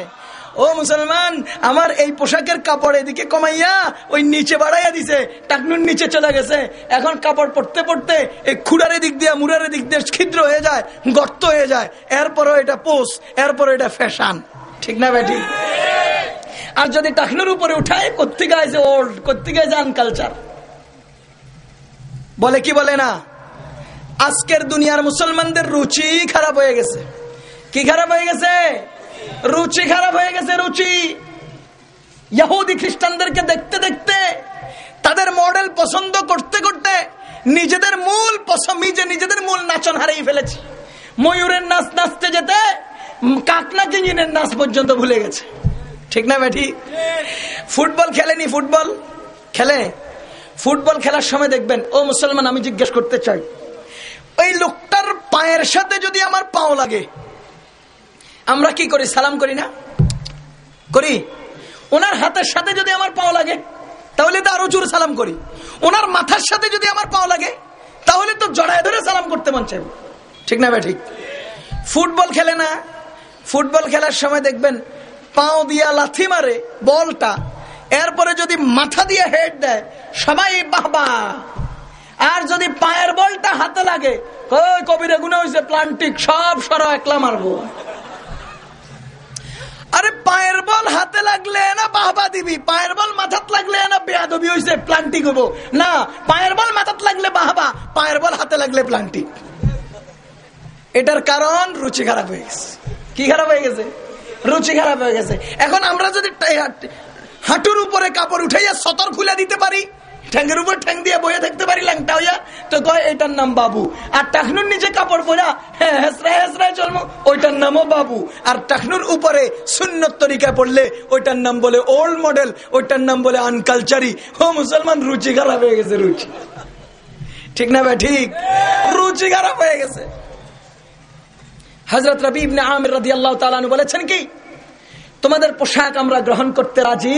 ও মুসলমান, আমার এই পোশাকের কাপড় এদিকে কমাইয়া ওই নিচে বাড়াইয়া দিছে, টাকনুর নিচে চলে গেছে। এখন কাপড় পড়তে পড়তে এই খুড়ারে দিক দিয়ে মুরারে দিক দিয়ে ছিদ্র হয়ে যায়, গর্ত হয়ে যায়। এরপরও এটা পোষ, এরপরও এটা ফ্যাশন। ঠিক না ঠিক? আর যদি টাকনুর উপরে উঠায় কোথেকে আছে ওল্ড কোথেকে আছে আনকালচার বলে কি বলে না? আজকের দুনিয়ার মুসলমানদের রুচি খারাপ হয়ে গেছে। কি খারাপ হয়ে গেছে? রুচি খারাপ হয়ে গেছে, রুচি। ইহুদি খ্রিস্টানদেরকে দেখতে দেখতে, তাদের মডেল পছন্দ করতে করতে নিজেদের মূল নিজে নিজেদের মূল নাচন হারিয়ে ফেলেছি। ময়ূরের নাচ নাচতে যেতে কাকনা কিঞ্জিনের নাচ পর্যন্ত ভুলে গেছে। ঠিক না ব্যাঠি ফুটবল খেলেনি, ফুটবল খেলে? ফুটবল খেলার সময় দেখবেন, ও মুসলমান, আমি জিজ্ঞেস করতে চাই, ওই লোকটার পায়ের সাথে যদি আমার পাও লাগে আমরা কি করি? সালাম করি না? করি? ওনার হাতের সাথে যদি আমার পাও লাগে, তাহলে তো আরও জোর সালাম করি। ওনার মাথার সাথে যদি আমার পাও লাগে, তাহলে তো জড়ায় ধরে সালাম করতে মন চাইব। ঠিক না ভাই? ঠিক। ফুটবল খেলে না। ফুটবল খেলার সময় দেখবেন, পাও দিয়া লাথি মারে বলটা। এরপরে যদি মাথা দিয়ে হেড দেয়, সবাই বাহবা। আর যদি পায়ের বলটা হাতে লাগে কবিরে গুনে হয়েছে প্লান্টিক, সব সরা একলা মারবো। বল হাতে লাগলে না বাহবা দিবি? পায়ের বল মাথাত লাগলে না বেয়াদবি হয়েছে প্লান্টি গব না, পায়ের বল মাথাত লাগলে বাহবা, পায়ের বল হাতে লাগলে প্লান্টি। এটার কারণ রুচি খারাপ হয়ে গেছে। কি খারাপ হয়ে গেছে? রুচি খারাপ হয়ে গেছে। এখন আমরা যদি হাঁটুর উপরে কাপড় উঠাইয়া সতর খুলে দিতে পারি ঠ্যাঙ্গের উপর ঠ্যাং দিয়ে বইয়ে থাকতে পারি ল্যাংটা হইয়া? তো কয় এটার নাম বাবু। আর টাকনুর নিচে কাপড় পরা হ্যাঁ হেসরায় হেসরায় জন্ম ওইটার নামও বাবু। আর টাকনুর উপরে সুন্নত তরিকায় পড়লে ওইটার নাম বলে ওল্ড মডেল ওইটার নাম বলে আনকালচারি ও মুসলমান, রুচি খারাপ হয়ে গেছে, রুচি। ঠিক না ভাই, ঠিক? রুচি খারাপ হয়ে গেছে। হজরত রবি ইবনে আমির রাদি আল্লাহ তালানু বলেছেন কি? তোমাদের পোশাক আমরা গ্রহণ করতে রাজি?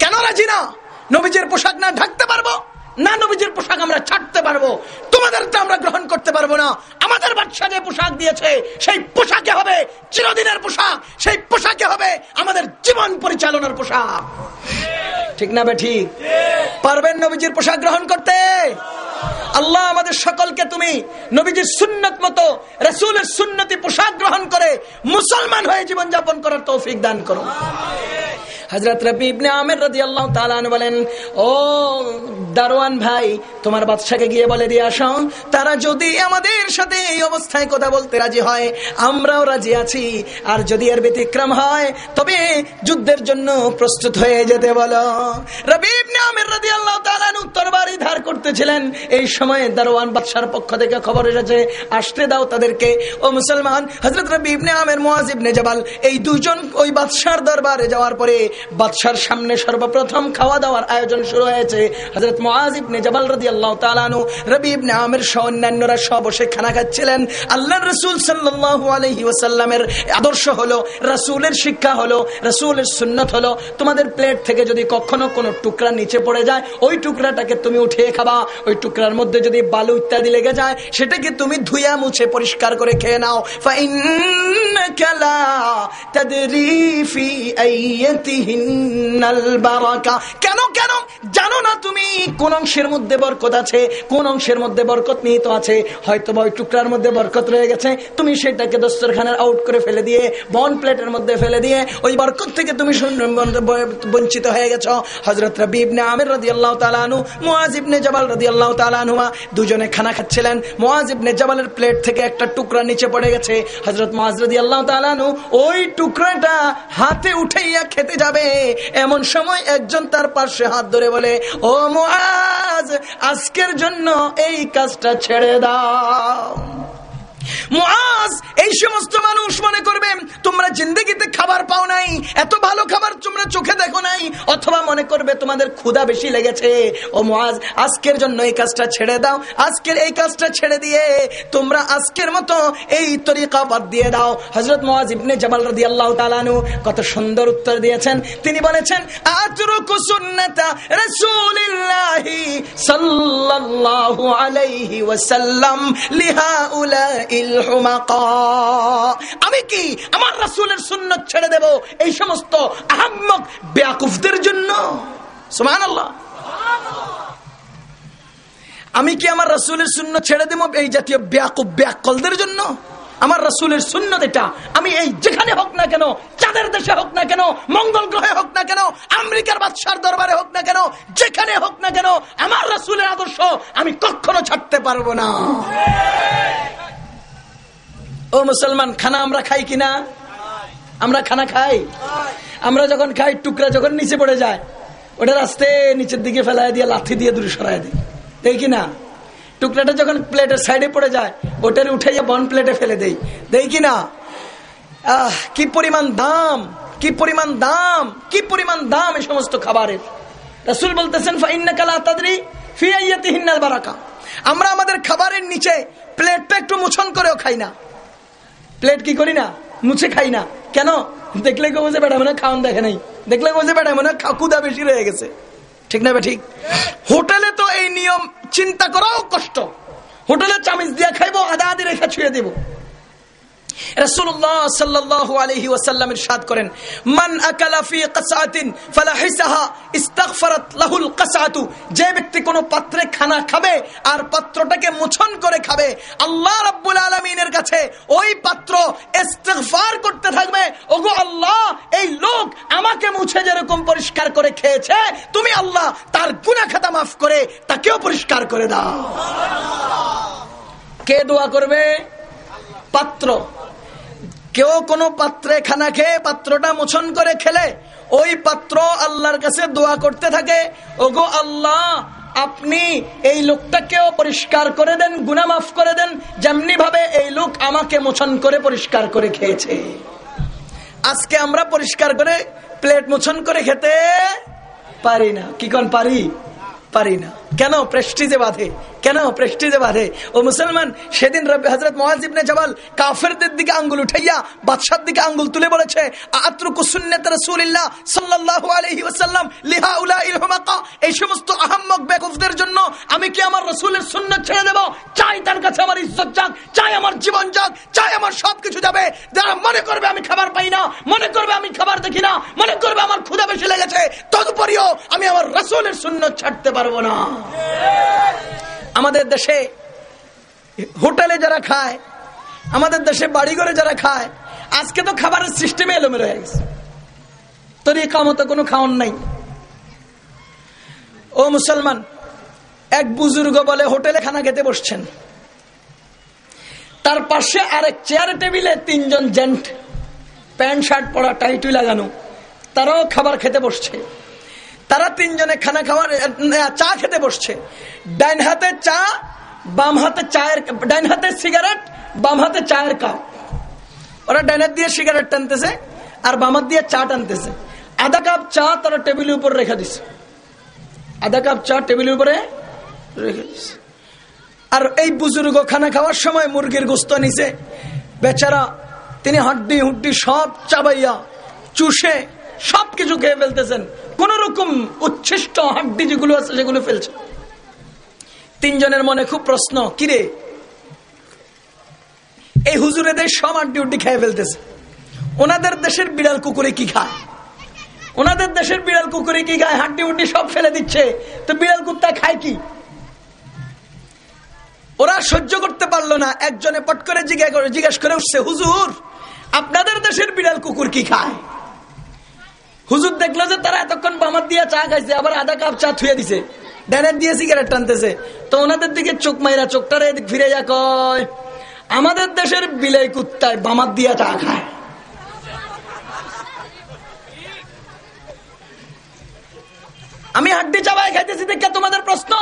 কেন রাজি না? নবীজের পোশাক না ঢাকতে পারব? না নবীজির পোশাক আমরা ছাড়তে পারব। তোমাদের তো আমরা গ্রহণ করতে পারব না। আমাদের বাচ্চা যে পোশাক দিয়েছে, সেই পোশাকে হবে চিরদিনের পোশাক। সেই পোশাকে হবে আমাদের জীবন পরিচালনার পোশাক। ঠিক না বে ঠিক পারবেন নবীজির পোশাক গ্রহণ করতে? আল্লাহ আমাদের সকলকে তুমি নবীজির সুন্নত মতো, রসুলের সুন্নতি পোশাক গ্রহণ করে মুসলমান হয়ে জীবন যাপন করার তৌফিক দান করো। হজরত রবি ইবনে আমের রাজি আল্লাহ বলেন, ও দারোয়ান ভাই, তোমার বাদশাকে গিয়ে বলে, দিয়ে আসো। তারা যদি আমাদের সাথে এই অবস্থায় কথা বলতে রাজি হয়, আমরাও রাজি আছি। আর যদি এর ব্যতিক্রম হয়, তবে যুদ্ধের জন্য প্রস্তুত হয়ে যেতে বলো। পক্ষ থেকে খবর এসেছে দাও তাদেরকে। ও মুসলমান আমের এই দুজন ওই বাদশার দরবারে যাওয়ার পরে বাদশার সামনে সর্বপ্রথম খাওয়া দাওয়ার আয়োজন শুরু হয়েছে। হজরত মোয়াজ তোমাদের প্লেট থেকে যদি কখনো কোনো টুকরা নিচে পড়ে যায়, ওই টুকরাটাকে তুমি উঠিয়ে খাবা। ওই টুকরার মধ্যে যদি বালু ইত্যাদি লেগে যায়, সেটাকে তুমি ধুইয়া মুছে পরিষ্কার করে খেয়ে নাও। কেন কেন? জানো না তুমি কোন অংশের মধ্যে বরকত আছে, কোন অংশের মধ্যে বরকত নিহিত আছে হয়তো বা ওই টুকরার মধ্যে বরকত রয়ে গেছে, তুমি সেটাকে দস্তরখানের আউট করে ফেলে দিয়ে বন প্লেটের মধ্যে ফেলে দিয়ে, ওই বরকত থেকে তুমি বঞ্চিত হয়ে গেছ। হজরত রবিবনে আমির রাজি আল্লাহ তালানু মোয়াজিবনে জবাল রাজি আল্লাহ তালানুমা দুজনে খানা খাচ্ছিলেন। মোয়াজিবনে জবালের প্লেট থেকে একটা টুকরা নিচে পড়ে গেছে। হজরত মোয়াজ আল্লাহ তালানু ওই টুকরাটা হাতে উঠাইয়া খেতে যাবে। এমন সময় একজন তার পার্শ্বে হাত ধরে বলে, ও মোয়াজ আজকের জন্য এই কাজটা ছেড়ে দাও। এই সমস্ত মানুষ মনে করবে, তোমরা জিন্দগিতে খাবার পাও নাই, এত ভালো খাবার তোমরা চোখে দেখো নাই, অথবা মনে করবে তোমাদের ক্ষুধা বেশি লেগেছে। ও মুআজ, আজকের জন্য এই কাজটা ছেড়ে দাও, আজকের এই কাজটা ছেড়ে দিয়ে তোমরা আজকের মতো এই তরিকা বাদ দিয়ে দাও। হজরত মুআজ ইবনে জামাল রাদিয়াল্লাহু তাআলানু কত সুন্দর উত্তর দিয়েছেন। তিনি বলেছেন, আতরুকু সুন্নাতা রাসূলিল্লাহি সাল্লাল্লাহু আলাইহি ওয়াসাল্লাম লিহাউলাই আমি কি আমার রাসুলের সুন্নত ছেড়ে দেব? এই সমস্ত আহম্মক জন্য? সুমান আমি কি আমার রাসুলের শূন্য ছেড়ে দেব এই জাতীয় ব্যাকুব ব্যাকলদের জন্য? আমার রাসুলের শূন্য এটা। আমি এই যেখানে হোক না কেন, চাঁদের দেশে হোক না কেন, মঙ্গল গ্রহে হোক না কেন, আমেরিকার বাদশার দরবারে হোক না কেন, যেখানে হোক না কেন, আমার রাসুলের আদর্শ আমি কখনো ছাড়তে পারব না। ও মুসলমান, খানা আমরা খাই কিনা আমরা খানা খাই? আমরা যখন খাই, টুকরা যখন নিচে পড়ে যায়, ওটা রাস্তে নিচের দিকে ফেলাই দিয়ে, লাথি দিয়ে দূরে সরাই দিই দেই কিনা টুকরাটা যখন প্লেটের সাইডে পড়ে যায়, ওটার উঠাইয়া বন প্লেটে ফেলে দেই দেই কিনা আহ, কি পরিমাণ দাম, কি পরিমাণ দাম, কি পরিমাণ দাম এই সমস্ত খাবারের। রাসুল বলতেছেন আমরা আমাদের খাবারের নিচে প্লেটটা একটু মুছন করেও খাই না। প্লেট কি করি না? মুছে খাই না। কেন? দেখলে কেউ বলছে বেটা মনে খাওয়ান দেখে নাই। দেখলে কেউ বলছে বেটা মনে কুদা বেশি রয়ে গেছে। ঠিক না ঠিক? হোটেলে তো এই নিয়ম চিন্তা করাও কষ্ট। হোটেলে চামিচ দিয়ে খাইবো, আদা আদি রেখা ছুঁয়ে দিব। রাসূলুল্লাহ সাল্লাল্লাহু আলাইহি ওয়াসাল্লাম ইরশাদ করেন মান আকালা ফি কাসআতিন ফালাহিসাহা ইস্তাগফারাত লাহুল কাসআতু। যে ব্যক্তি কোনো পাত্রে খানা খাবে আর পাত্রটাকে মোছন করে খাবে আল্লাহ রাব্বুল আলামিনের কাছে ওই পাত্র ইস্তিগফার করতে থাকবে ওগো আল্লাহ এই লোক আমাকে মুছে যেরকম পরিষ্কার করে খেয়েছে তুমি আল্লাহ তার গুনাহ খাতা মাফ করে তাকেও পরিষ্কার করে দাও। কে দোয়া করবে? পাত্র। কেউ কোনো পাত্রে খানা খেয়ে পাত্রটা মোছন করে খেলে, ওই পাত্র আল্লাহর কাছে দোয়া করতে থাকে, ওগো আল্লাহ, আপনি এই লোকটাকেও পরিষ্কার করে দেন গুনা মাফ করে দেন যেমনি ভাবে এই লোক আমাকে মোছন করে পরিষ্কার করে খেয়েছে। আজকে আমরা পরিষ্কার করে প্লেট মোছন করে খেতে পারি না। কি কোন, পারি? পারি না। কেন প্রেস্টিজে বাঁধে? কেন প্রেস্টিজে বাঁধে? ও মুসলমান, সেদিন হজরত মহাজিবনে জবাল কাফেরদের দিকে আঙ্গুল উঠাইয়া বাদশার দিকে আঙ্গুল তুলে বলেছে এই সমস্ত বেকুফদের জন্য আমি কি আমার রাসূলের ছেড়ে দেব? চাই তার কাছে আমার ইজ্জত যাক, চাই আমার জীবন যাক, চাই আমার সবকিছু যাবে। যারা মনে করবে আমি খাবার পাই না, মনে করবে আমি খাবার দেখি না, মনে করবে আমার ক্ষুধা বেশি লেগেছে, তদুপরিও আমি আমার রাসূলের সুন্নাত ছাড়তে পারব না। আমাদের দেশে হোটেলে যারা খায়, আমাদের দেশে বাড়িঘরে যারা খায়, আজকে তো খাবারের সিস্টেমে এলোমেলো হয়ে গেছে। তোর এই কামতো কোনো খাওয়ান নাই। ও মুসলমান, এক বুজুর্গ বলে হোটেলে খানা খেতে বসছেন। তার পাশে আরেক চেয়ার টেবিলে তিনজন জেন্ট প্যান্ট, শার্ট পরা টাইটুই লাগানো, তারাও খাবার খেতে বসছে। তারা তিনজনে খানা খাওয়ার চা খেতে বসছে। ডাইন হাতে চা, বাম হাতে চায়ের ডাইন হাতে সিগারেট, বাম হাতে চায়ের কাপ। ওরা ডাইন হাত দিয়ে সিগারেট টানতেছে আর বাম হাত দিয়ে চা টানতেছে। আধা কাপ চা তারা টেবিলের উপর রেখে দিছে। আধা কাপ চা টেবিলের উপরে রেখে দিছে। আর এই বুজুর্গ খানা খাওয়ার সময় মুরগির গোস্ত নিছে। বেচারা, তিনি হাড্ডি হুড্ডি সব চাবাইয়া চুষে সবকিছু খেয়ে ফেলতেছেন। কোন রকম উচ্ছিষ্ট হাড্ডি যেগুলো আছে, সেগুলো ফেলছে। তিনজনের মনে খুব প্রশ্ন, কিরে? এই হুজুরেদের সব হাড্ডি উড্ডি খেয়ে ফেলতেছে। ওনাদের দেশের বিড়াল কুকুরে কি খায়? ওনাদের দেশের বিড়াল কুকুরে কি খায়? হাড্ডি উড্ডি সব ফেলে দিচ্ছে। তো বিড়াল কুত্তা খায় কি? ওরা সহ্য করতে পারল না। একজনে পট করে জিজ্ঞাসা করে জিজ্ঞাসা করে উঠছে, হুজুর, আপনাদের দেশের বিড়াল কুকুর কি খায়? হুজুর দেখল যে তারা এতক্ষণ বামার দিয়ে চা খাইছে, আবার আধা কাপ চা থুয়ে দিছে। ড্যানের দিয়ে সিগারেট টানতেছে। তো ওনাদের দিকে চোখ মাইরা চোখটারে এদিক ফিরে যা কয়, আমাদের দেশের বিলাই কুত্তায় বামার দিয়া চা খায়। আমি হাড্ডি চাবাই খাইতেছি, দেখে তোমাদের প্রশ্ন।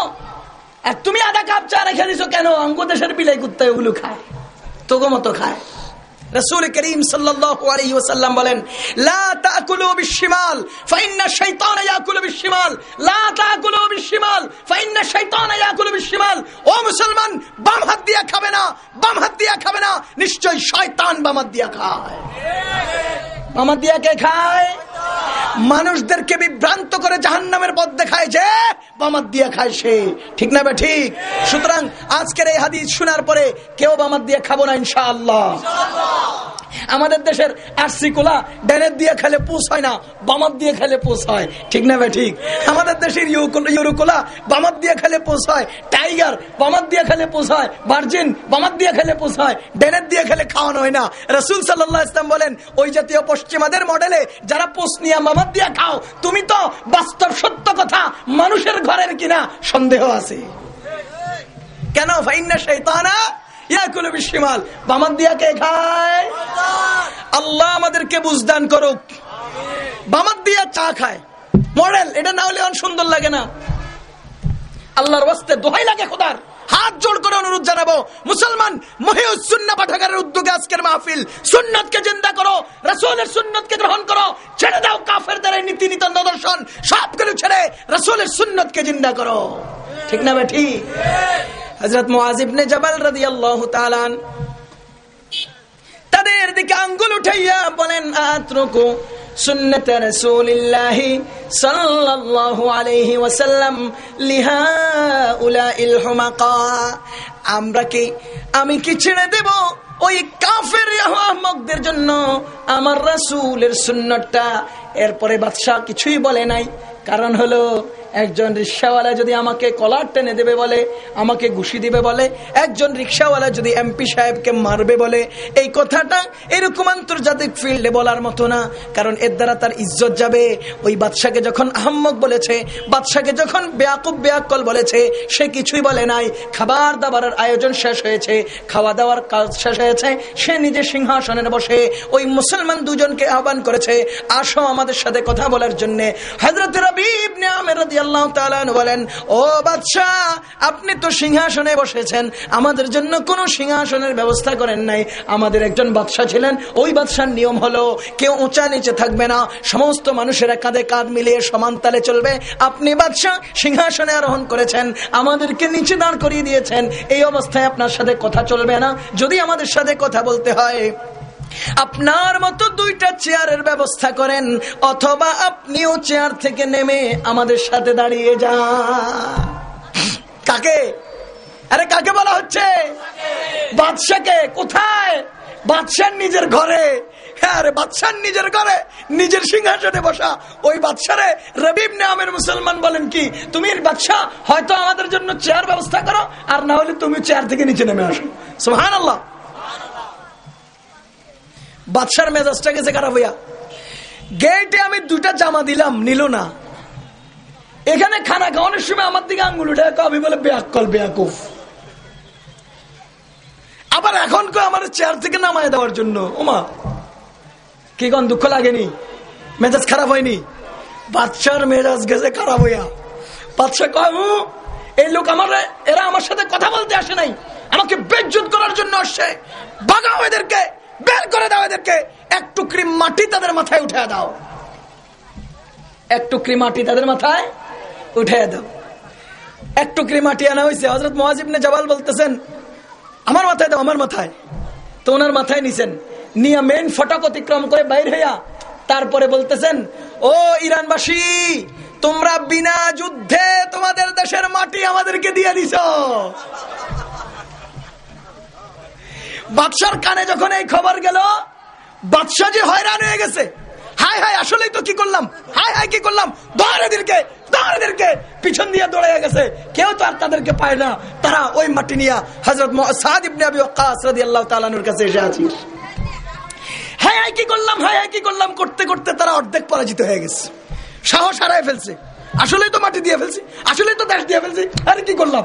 আর তুমি আধা কাপ চা রেখে দিছো কেন? অঙ্গ দেশের বিলাই কুত্তায় ওগুলো খায়। তোগো মতো খায়। রসুল করিম সাল্লাম বলেন, লা তাকুলু বিশিমাল ফাইন্না শাইতান ইয়াকুলু বিশিমাল লা তাকুলু বিশিমাল ফাইন্না শাইতান ইয়াকুলু বিশিমাল ও মুসলমান, বাম হাত দিয়ে খাবে না, বাম হাত দিয়ে খাবে না নিশ্চয় শয়তান বাম হাত দিয়ে খায়। বাম হাত দিয়া কে খায়। মানুষদেরকে বিভ্রান্ত করে জাহান নামের পথ দেখায় যে বামাত দিয়া খায় সে। ঠিক না ঠিক? সুতরাং আজকের এই হাদিস শোনার পরে কেউ বামাত দিয়ে খাব না, ইনশাআল্লাহ। আমাদের দেশের আরসি কোলা ড্যানের দিয়ে খেলে পুষ হয় না, বামাত দিয়ে খেলে পুষ হয়। ঠিক না ঠিক? আমাদের দেশের ইউরোকোলা বামাত দিয়ে খেলে পুষ হয়, টাইগার বামাত দিয়ে খেলে পুষ হয়, ভার্জিন বামাত দিয়ে খেলে পুষ হয় ড্যানের দিয়ে খেলে খাওয়ানো হয় না। রসুল সাল্লাহ ইসলাম বলেন, ওই জাতীয় পশ্চিমাদের মডেলে যারা পোষ নিয়ে মামাত দিয়ে খাও, তুমি তো বাস্তব সত্য কথা মানুষের ঘরের কিনা সন্দেহ আছে। কেন? ফাইন্না শৈতানা ইয়াকুল না হাত জোড় করে অনুরোধ জানাব, মুসলমান পাঠাগারের উদ্যোগে আজকের মাহফিল, সুন্নতকে জিন্দা করো, রাসূলের সুন্নতকে গ্রহণ করো, ছেড়ে দাও কাফেরদের এই নীতি নিতন্দ দর্শন, সবগুলো ছেড়ে রাসূলের সুন্নতকে জিন্দা করো। ঠিক না ভাই মুআজ ইবনে জাবাল রাদিয়াল্লাহু তাআলা তাদের দিকে আঙ্গুল উঠাইয়া বলেন, আত্রকু সুন্নত রসুলিল্লাহ সাল্লাল্লাহু আলাইহি ওয়াসাল্লাম, লিহা উলা ইল হুমাকা, আমরা কি, আমি কি ছেড়ে দেব ওই কাফের আহমকদের জন্য আমার রাসূলের সুন্নতটা? এরপরে বাদশাহ কিছুই বলে নাই, কারণ হলো একজন রিক্সাওয়ালা যদি আমাকে কলার টেনে দেবে বলে, আমাকে ঘুষি দিবে বলে, একজন রিক্সাওয়ালা যদি এমপি সাহেবকে মারবে বলে, এই কথাটা এরকম আন্তর্জাতিক ফিল্ডে বলার মতো না। কারণ এর দ্বারা তার ইজ্জত যাবে। ওই বাদশাকে যখন আহম্মক বলেছে, বাদশাকে যখন বেয়াকুব বেয়াকল বলেছে, সে কিছুই বলে নাই। খাবার দাবারের আয়োজন শেষ হয়েছে, খাওয়া দাওয়ার কাজ শেষ হয়েছে, সে নিজে সিংহাসনে বসে ওই মুসলমান দুজনকে আহ্বান করেছে, আসো আমাদের সাথে কথা বলার জন্য। হজরত রবি বলেন, ও বাদশাহ, আপনি তো সিংহাসনে বসেছেন, আমাদের জন্য সিংহাসনের ব্যবস্থা করেন নাই। আমাদের একজন বাদশাহ ছিলেন, ওই বাদশার নিয়ম হলো, কেউ উঁচা নিচে থাকবে না, সমস্ত মানুষেরা কাঁধে কাঁধ মিলিয়ে সমান তালে চলবে। আপনি বাদশাহ, সিংহাসনে আরোহণ করেছেন, আমাদেরকে নিচে দাঁড় করিয়ে দিয়েছেন। এই অবস্থায় আপনার সাথে কথা চলবে না। যদি আমাদের সাথে কথা বলতে হয় আপনার মতো দুইটা চেয়ারের ব্যবস্থা করেন, অথবা আপনিও চেয়ার থেকে নেমে আমাদের সাথে দাঁড়িয়ে যান। কাকে? আরে কাকে বলা হচ্ছে? বাদশাকে। কোথায়? বাদশার নিজের ঘরে। হ্যাঁ রে, বাদশার নিজের ঘরে। নিজের সিংহাসনে বসা। ওই বাদশারে রবিব নামের মুসলমান বলেন কি, তুমি বাদশাহ হয়তো আমাদের জন্য চেয়ার ব্যবস্থা করো, আর না হলে তুমি চেয়ার থেকে নিচে নেমে আসো। সোহান আল্লাহ বাদশার মেজাজটা গেছে খারাপ হইয়া। গেটে আমি দুটা জামা দিলাম নিল না। এখানে খানা খাওয়ানোর সময় আমার দিকে আঙ্গুল উঠে আমি বলে বেয়াক্কল বেয়াকুফ। আবার এখন কো আমার চেয়ার থেকে নামায় দেওয়ার জন্য। ওমা কি কোন দুঃখ লাগেনি? মেজাজ খারাপ হয়নি? বাচ্চার মেজাজ গেছে খারাপ হইয়া। বাচ্চা কয় "হু, এই লোক আমার এরা আমার সাথে কথা বলতে আসে নাই। আমাকে বেজ্জুত করার জন্য আসছে। বাগাও এদেরকে বের করে দাও এদেরকে। এক টুকরি মাটি তাদের মাথায় উঠে দাও। এক টুকরি মাটি তাদের মাথায় উঠে দাও। এক টুকরি মাটি আনা হয়েছে। হজরত মহাজিবনে জবাল বলতেছেন, আমার মাথায় দাও, আমার মাথায়। তো ওনার মাথায় নিছেন। নিয়ে মেন ফটক অতিক্রম করে বাইর হইয়া তারপরে বলতেছেন, ও ইরানবাসী, তোমরা বিনা যুদ্ধে তোমাদের দেশের মাটি আমাদেরকে দিয়ে দিছ। বাদশার কানে যখন এই খবর গেল, বাদশাহ যে হয়রান হয়ে গেছে। হাই হাই আসলেই তো কি করলাম? হাই হাই কি করলাম? কেউ তো করতে করতে তারা অর্ধেক পরাজিত হয়ে গেছে। সাহস হারায় ফেলছে। আসলেই তো মাটি দিয়ে ফেলছি। আসলেই তো দেশ দিয়ে ফেলছি। আরে কি করলাম?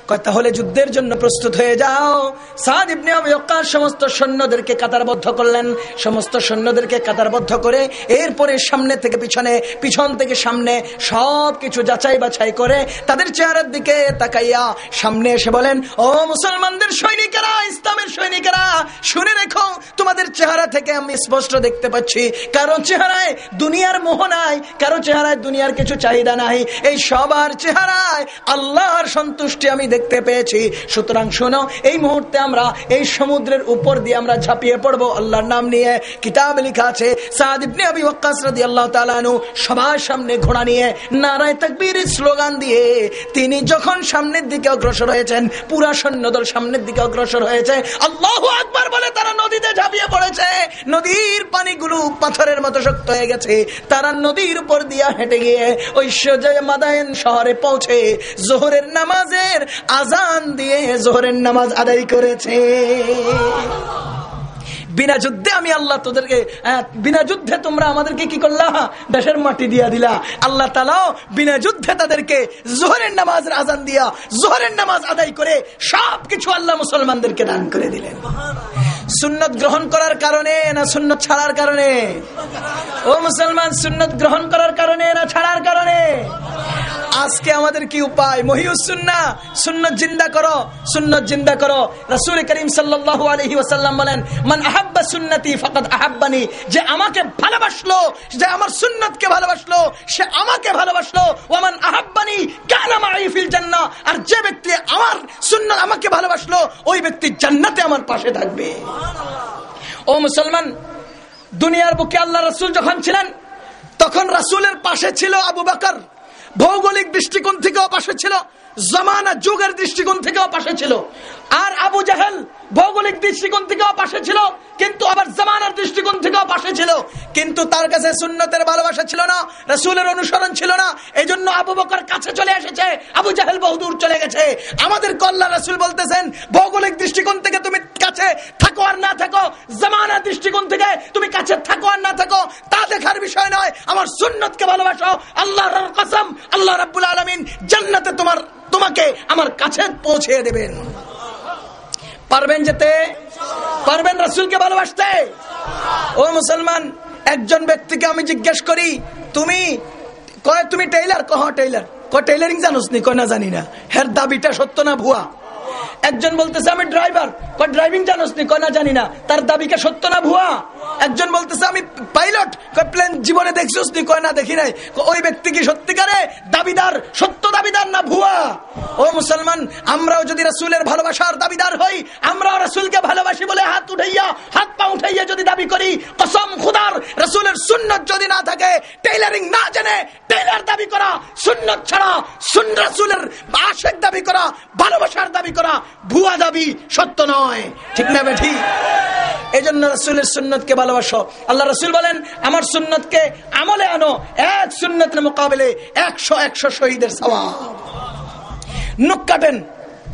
তাহলে যুদ্ধের জন্য প্রস্তুত হয়ে যাও। সাদ ইবনে ওয়াক্কাস সমস্ত সৈন্যদেরকে কাতারবদ্ধ করলেন। সমস্ত সৈন্যদেরকে কাতারবদ্ধ করে এরপরে সামনে থেকে পিছনে, পিছন থেকে সামনে সব কিছু যাচাই বাছাই করে তাদের চেহারার দিকে তাকাইয়া সামনে এসে বলেন, ও মুসলমানদের সৈনিকেরা, ইসলামের সৈনিকেরা, শুনে রেখো, তোমাদের চেহারা থেকে আমি স্পষ্ট দেখতে পাচ্ছি। কারও চেহারায় দুনিয়ার মোহ নাই, কারও চেহারায় দুনিয়ার কিছু চাহিদা নাই। এই সবার চেহারায় আল্লাহর সন্তুষ্টি আমি দেখতে পেয়েছি। সুতরাং শোনো, এই মুহূর্তে আমরা এই সমুদ্রের উপর দিয়ে আমরা ঝাঁপিয়ে পড়ব। আল্লাহর নাম নিয়ে কিতাব লেখা আছে নদীর পানিগুলো পাথরের মতো শক্ত হয়ে গেছে। তারা নদীর উপর দিয়া হেঁটে গিয়ে ওই মাদায়ন শহরে পৌঁছে। জোহরের নামাজের আজান দিয়ে জোহরের নামাজ আদায় করেছে। বিনা যুদ্ধে আমি আল্লাহ তোদেরকে বিনা যুদ্ধে তোমরা আমাদেরকে কি করলা? দেশের মাটি দিয়া দিলা। আল্লাহ তালাও বিনা যুদ্ধে তাদেরকে জোহরের নামাজ আজান দিয়া, জোহরের নামাজ আদায় করে সব কিছু আল্লাহ মুসলমানদেরকে দান করে দিলেন। সুন্নত গ্রহণ করার কারণে না সুন্নত ছাড়ার কারণে? ও মুসলমান, সুন্নত গ্রহণ করার কারণে না ছাড়ার কারণে? আজকে আমাদের কি উপায়? মহিউসুন্না সুন্নত জিন্দা করো, সুন্নত জিন্দা করো। রাসূল করিম সাল্লাল্লাহু আলাইহি ওয়াসাল্লাম বলেন, মান আহাব্বা সুন্নতি ফাকাদ আহাব্বানি যে আমাকে ভালোবাসলো, যে আমার সুন্নতকে ভালোবাসলো, সে আমাকে ভালোবাসলো। ওয়ামান আহাব্বানি কানা মাই ফিল জান্নাহ আর যে ব্যক্তি আমার সুন্নাত আমাকে ভালোবাসলো, ওই ব্যক্তি জান্নাতে আমার পাশে থাকবে। ও মুসলমান, দুনিয়ার বুকে আল্লাহ রসুল যখন ছিলেন, তখন রাসূলের পাশে ছিল আবু বাকর। ভৌগোলিক দৃষ্টিকোণ থেকেও পাশে ছিল জমানা যুগের দৃষ্টিকোণ থেকেও পাশে ছিল। আর আবু জাহেল ভৌগোলিক দৃষ্টিকোণ থেকেও পাশে ছিল, কিন্তু আবার জামানার দৃষ্টিকোণ থেকেও পাশে ছিল। কিন্তু তার কাছে সুন্নতের ভালোবাসা ছিল না, রসুলের অনুসরণ ছিল না। এই জন্য আবু বকর কাছে চলে এসেছে। আবু জাহেল বহুদূর চলে গেছে। আমাদের কল্লা রসুল বলতেছেন, ভৌগোলিক দৃষ্টিকোণ থেকে তুমি কাছে থাকো আর না থাকো জামানার দৃষ্টিকোণ থেকে তুমি কাছে থাকো আর না থাকো, তা দেখার বিষয় নয়। আমার সুন্নতকে ভালোবাসো। আল্লাহর কসম, আল্লাহ রাব্বুল আলামিন জান্নাতে তোমার তোমাকে আমার কাছে পৌঁছে দেবেন। পারবেন যেতে? পারবেন রাসুলকে ভালোবাসতে? ও মুসলমান, একজন ব্যক্তিকে আমি জিজ্ঞেস করি, তুমি কয়, তুমি টেইলার? কহ, টেইলার। ক টেইলারিং জানোস নি? কয়, না জানি না। হের দাবিটা সত্য না ভুয়া? একজন বলতেছে, আমি ড্রাইভার কয় ড্রাইভিং জানোস নি? কয়, না, জানি না। তার দাবিকে সত্য না ভুয়া? একজন বলতেছে, আমি পাইলট কয় প্লেন জীবনে দেখছিস নি? কয়, না, দেখি নাই। ওই ব্যক্তি কি সত্যিকারে দাবিদার? সত্য দাবিদার না ভুয়া? ও মুসলমান, আমরাও যদি রাসূলের ভালোবাসার দাবিদার হই, আমরাও রাসূলকে ভালোবাসি বলে হাত উঠাইয়া, হাত পা উঠাইয়া যদি দাবি করি, কসম খুদার, রাসূলের সুন্নত যদি না থাকে টেইলারিং না জানে টেইলার দাবি করা, সুন্নত ছাড়া সুন রাসূলের আশেক দাবি করা, ভালোবাসার দাবি করা ভুয়া দাবি সত্য নয়। ঠিক না বেঠি? এই জন্য রসুলের সুন্নতকে ভালোবাসো। আল্লাহ রসুল বলেন, আমার সুন্নতকে আমলে আনো। এক সুন্নতের মোকাবেলে একশো একশো শহীদের সওয়াব। নুক কাটেন।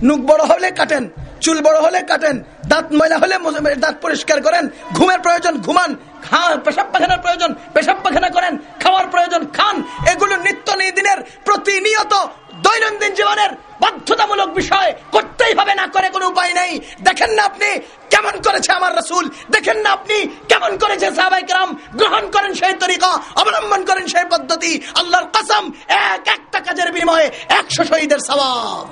নুক বড় হলে কাটেন, চুল বড় হলে কাটেন, দাঁত ময়লা হলে দাঁত পরিষ্কার করেন, ঘুমের প্রয়োজন ঘুমান পেশাব পাখানার প্রয়োজন পেশাব পাখানা করেন, খাওয়ার প্রয়োজন খান। এগুলো নিত্য দিনের প্রতিনিয়ত দৈনন্দিন জীবনের বাধ্যতামূলক বিষয় করতেই হবে, না করে কোনো উপায় নেই। দেখেন না আপনি কেমন করেছে আমার রসুল, দেখেন না আপনি কেমন করেছে সাহাবাইকরাম গ্রহণ করেন সেই তরিকা, অবলম্বন করেন সেই পদ্ধতি। আল্লাহর কসম, এক একটা কাজের বিনিময়ে একশো শহীদের সওয়াব।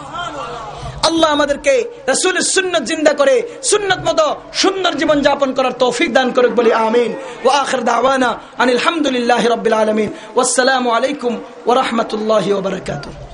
আল্লাহ আমাদেরকে রসুলের সুন্নত জিন্দা করে, সুন্নত মতো সুন্দর জীবন যাপন করার তৌফিক দান করুক বলি আমিন। ও আখর দাওয়ানা আনিল হামদুলিল্লাহ রবিল আলমিন। ওয়াসালামু আলাইকুম ওরহমতুল্লাহ ওবরাকাতুহ